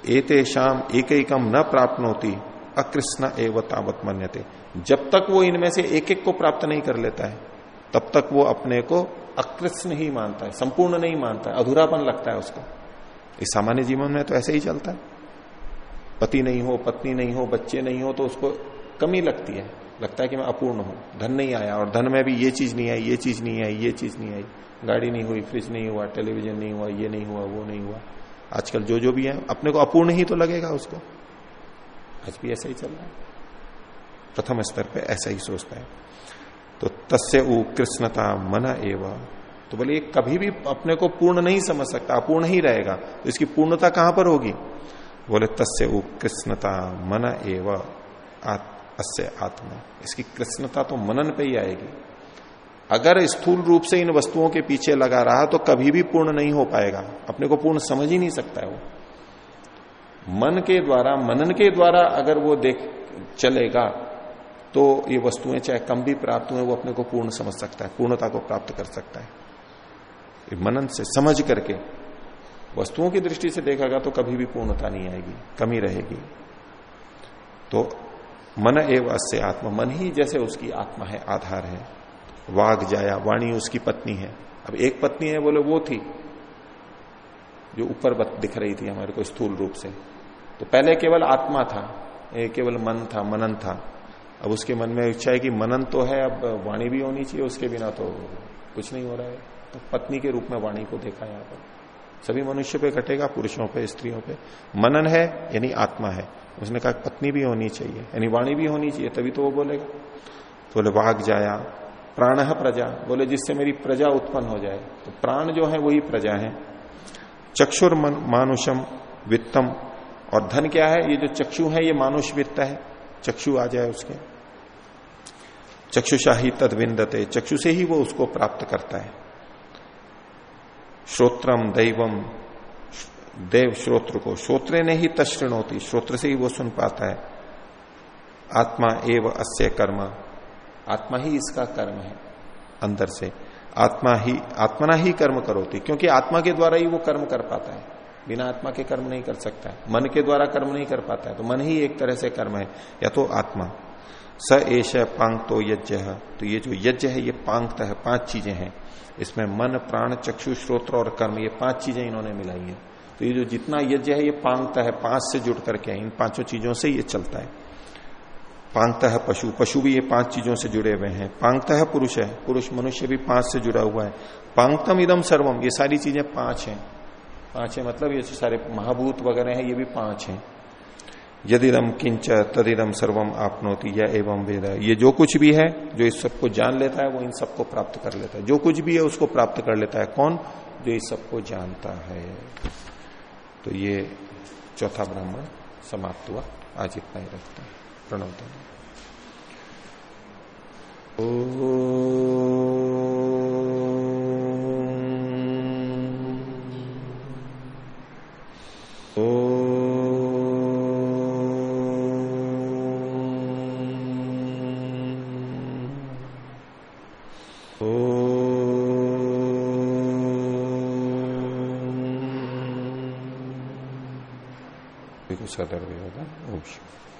एते शाम एक एकम न प्राप्त होती अकृष्ण एवं तावत मन्यते। जब तक वो इनमें से एक एक को प्राप्त नहीं कर लेता है, तब तक वो अपने को अकृष्ण ही मानता है, संपूर्ण नहीं मानता है, अधूरापन लगता है उसको। इस सामान्य जीवन में तो ऐसे ही चलता है। पति नहीं हो, पत्नी नहीं हो, बच्चे नहीं हो तो उसको कमी लगती है। लगता है कि मैं अपूर्ण हूँ। धन नहीं आया और धन में भी ये चीज़ नहीं आई, ये चीज़ नहीं आई, ये चीज़ नहीं आई। गाड़ी नहीं हुई, फ्रिज नहीं हुआ, टेलीविज़न नहीं हुआ, ये नहीं हुआ, वो नहीं हुआ। आजकल जो जो भी है, अपने को अपूर्ण ही तो लगेगा उसको। आज भी ऐसा ही चल रहा है। प्रथम स्तर पे ऐसा ही सोचता है। तो तस्य उ कृष्णता मन एवं। तो बोले कभी भी अपने को पूर्ण नहीं समझ सकता, अपूर्ण ही रहेगा। तो इसकी पूर्णता कहाँ पर होगी? बोले तस्य उ कृष्णता मन एवं अस्य आत्मा। इसकी कृष्णता तो मनन पे ही आएगी। अगर स्थूल रूप से इन वस्तुओं के पीछे लगा रहा तो कभी भी पूर्ण नहीं हो पाएगा। अपने को पूर्ण समझ ही नहीं सकता है वो। मन के द्वारा, मनन के द्वारा अगर वो देख, चलेगा तो ये वस्तुएँ चाहे कम भी प्राप्त हुए वो अपने को पूर्ण समझ सकता है, पूर्णता को प्राप्त कर सकता है। मनन से, समझ करके वस्तुओं की दृष्टि से देखेगा तो कभी भी पूर्णता नहीं आएगी, कमी रहेगी। तो मन एवं अस्य आत्मा, मन ही जैसे उसकी आत्मा है, आधार है। वाघ जाया, वाणी उसकी पत्नी है। अब एक पत्नी है, बोले, वो थी जो ऊपर दिख रही थी हमारे को स्थूल रूप से। तो पहले केवल आत्मा था केवल मन था, मनन था। अब उसके मन में इच्छा है कि मनन तो है, अब वाणी भी होनी चाहिए, उसके बिना तो कुछ नहीं हो रहा है। तो पत्नी के रूप में वाणी को देखा यहाँ पर। सभी मनुष्य पे घटेगा पुरुषों पे, स्त्रियों पे। मनन है, यानी आत्मा है। उसने कहा, पत्नी भी होनी चाहिए, यानी वाणी भी होनी चाहिए, तभी तो वो बोलेगा। तो बोले वाघ जाया, प्राण प्रजा। बोले, जिससे मेरी प्रजा उत्पन्न हो जाए। तो प्राण जो है, वही प्रजा है। चक्षुर मानुषम, वित्तम। और धन क्या है? ये जो चक्षु है, ये मानुष वित्त है। चक्षु आ जाए उसके। चक्षुषा ही तद विन्दते चक्षु से ही वो उसको प्राप्त करता है। श्रोत्रम दैवम देव श्रोत्र को। श्रोत्र ने ही तश्रण होती श्रोत्र से ही वो सुन पाता है। आत्मा एव अस्य कर्म। आत्मा ही इसका कर्म है, अंदर से। आत्मा ही, आत्मना ही कर्म करोती क्योंकि आत्मा के द्वारा ही वो कर्म कर पाता है। बिना आत्मा के कर्म नहीं कर सकता है। मन के द्वारा कर्म नहीं कर पाता है तो मन ही एक तरह से कर्म है, या तो आत्मा। स एश पांग तो यज्ञ तो ये जो यज्ञ है, ये पांगत है पाँच चीज़ें हैं। इसमें मन, प्राण, चक्षु, श्रोत्र और कर्म, ये पाँच चीज़ें इन्होंने मिलाई है। तो ये जो जितना यज्ञ है, ये पांगता है, पाँच से जुड़ करके इन पाँचों चीज़ों से ये चलता है। पांगता है पशु। पशु भी ये पाँच चीज़ों से जुड़े हुए हैं। पांगता है पुरुष है। पुरुष मनुष्य भी पाँच से जुड़ा हुआ है। पांगतम इदम सर्वम, ये सारी चीज़ें पाँच हैं। पाँच है मतलब ये सारे महाभूत वगैरह हैं, ये भी पाँच हैं। यदिदम किंच तदिदम सर्वम आपनोति या एवं वेद। ये जो कुछ भी है, जो इस सबको जान लेता है, वो इन सबको प्राप्त कर लेता है। जो कुछ भी है, उसको प्राप्त कर लेता है। कौन? जो इस सबको जानता है। तो ये चौथा ब्राह्मण समाप्त हुआ। आज इतना ही रखते हैं। प्रणव ओ सदर्भ होगा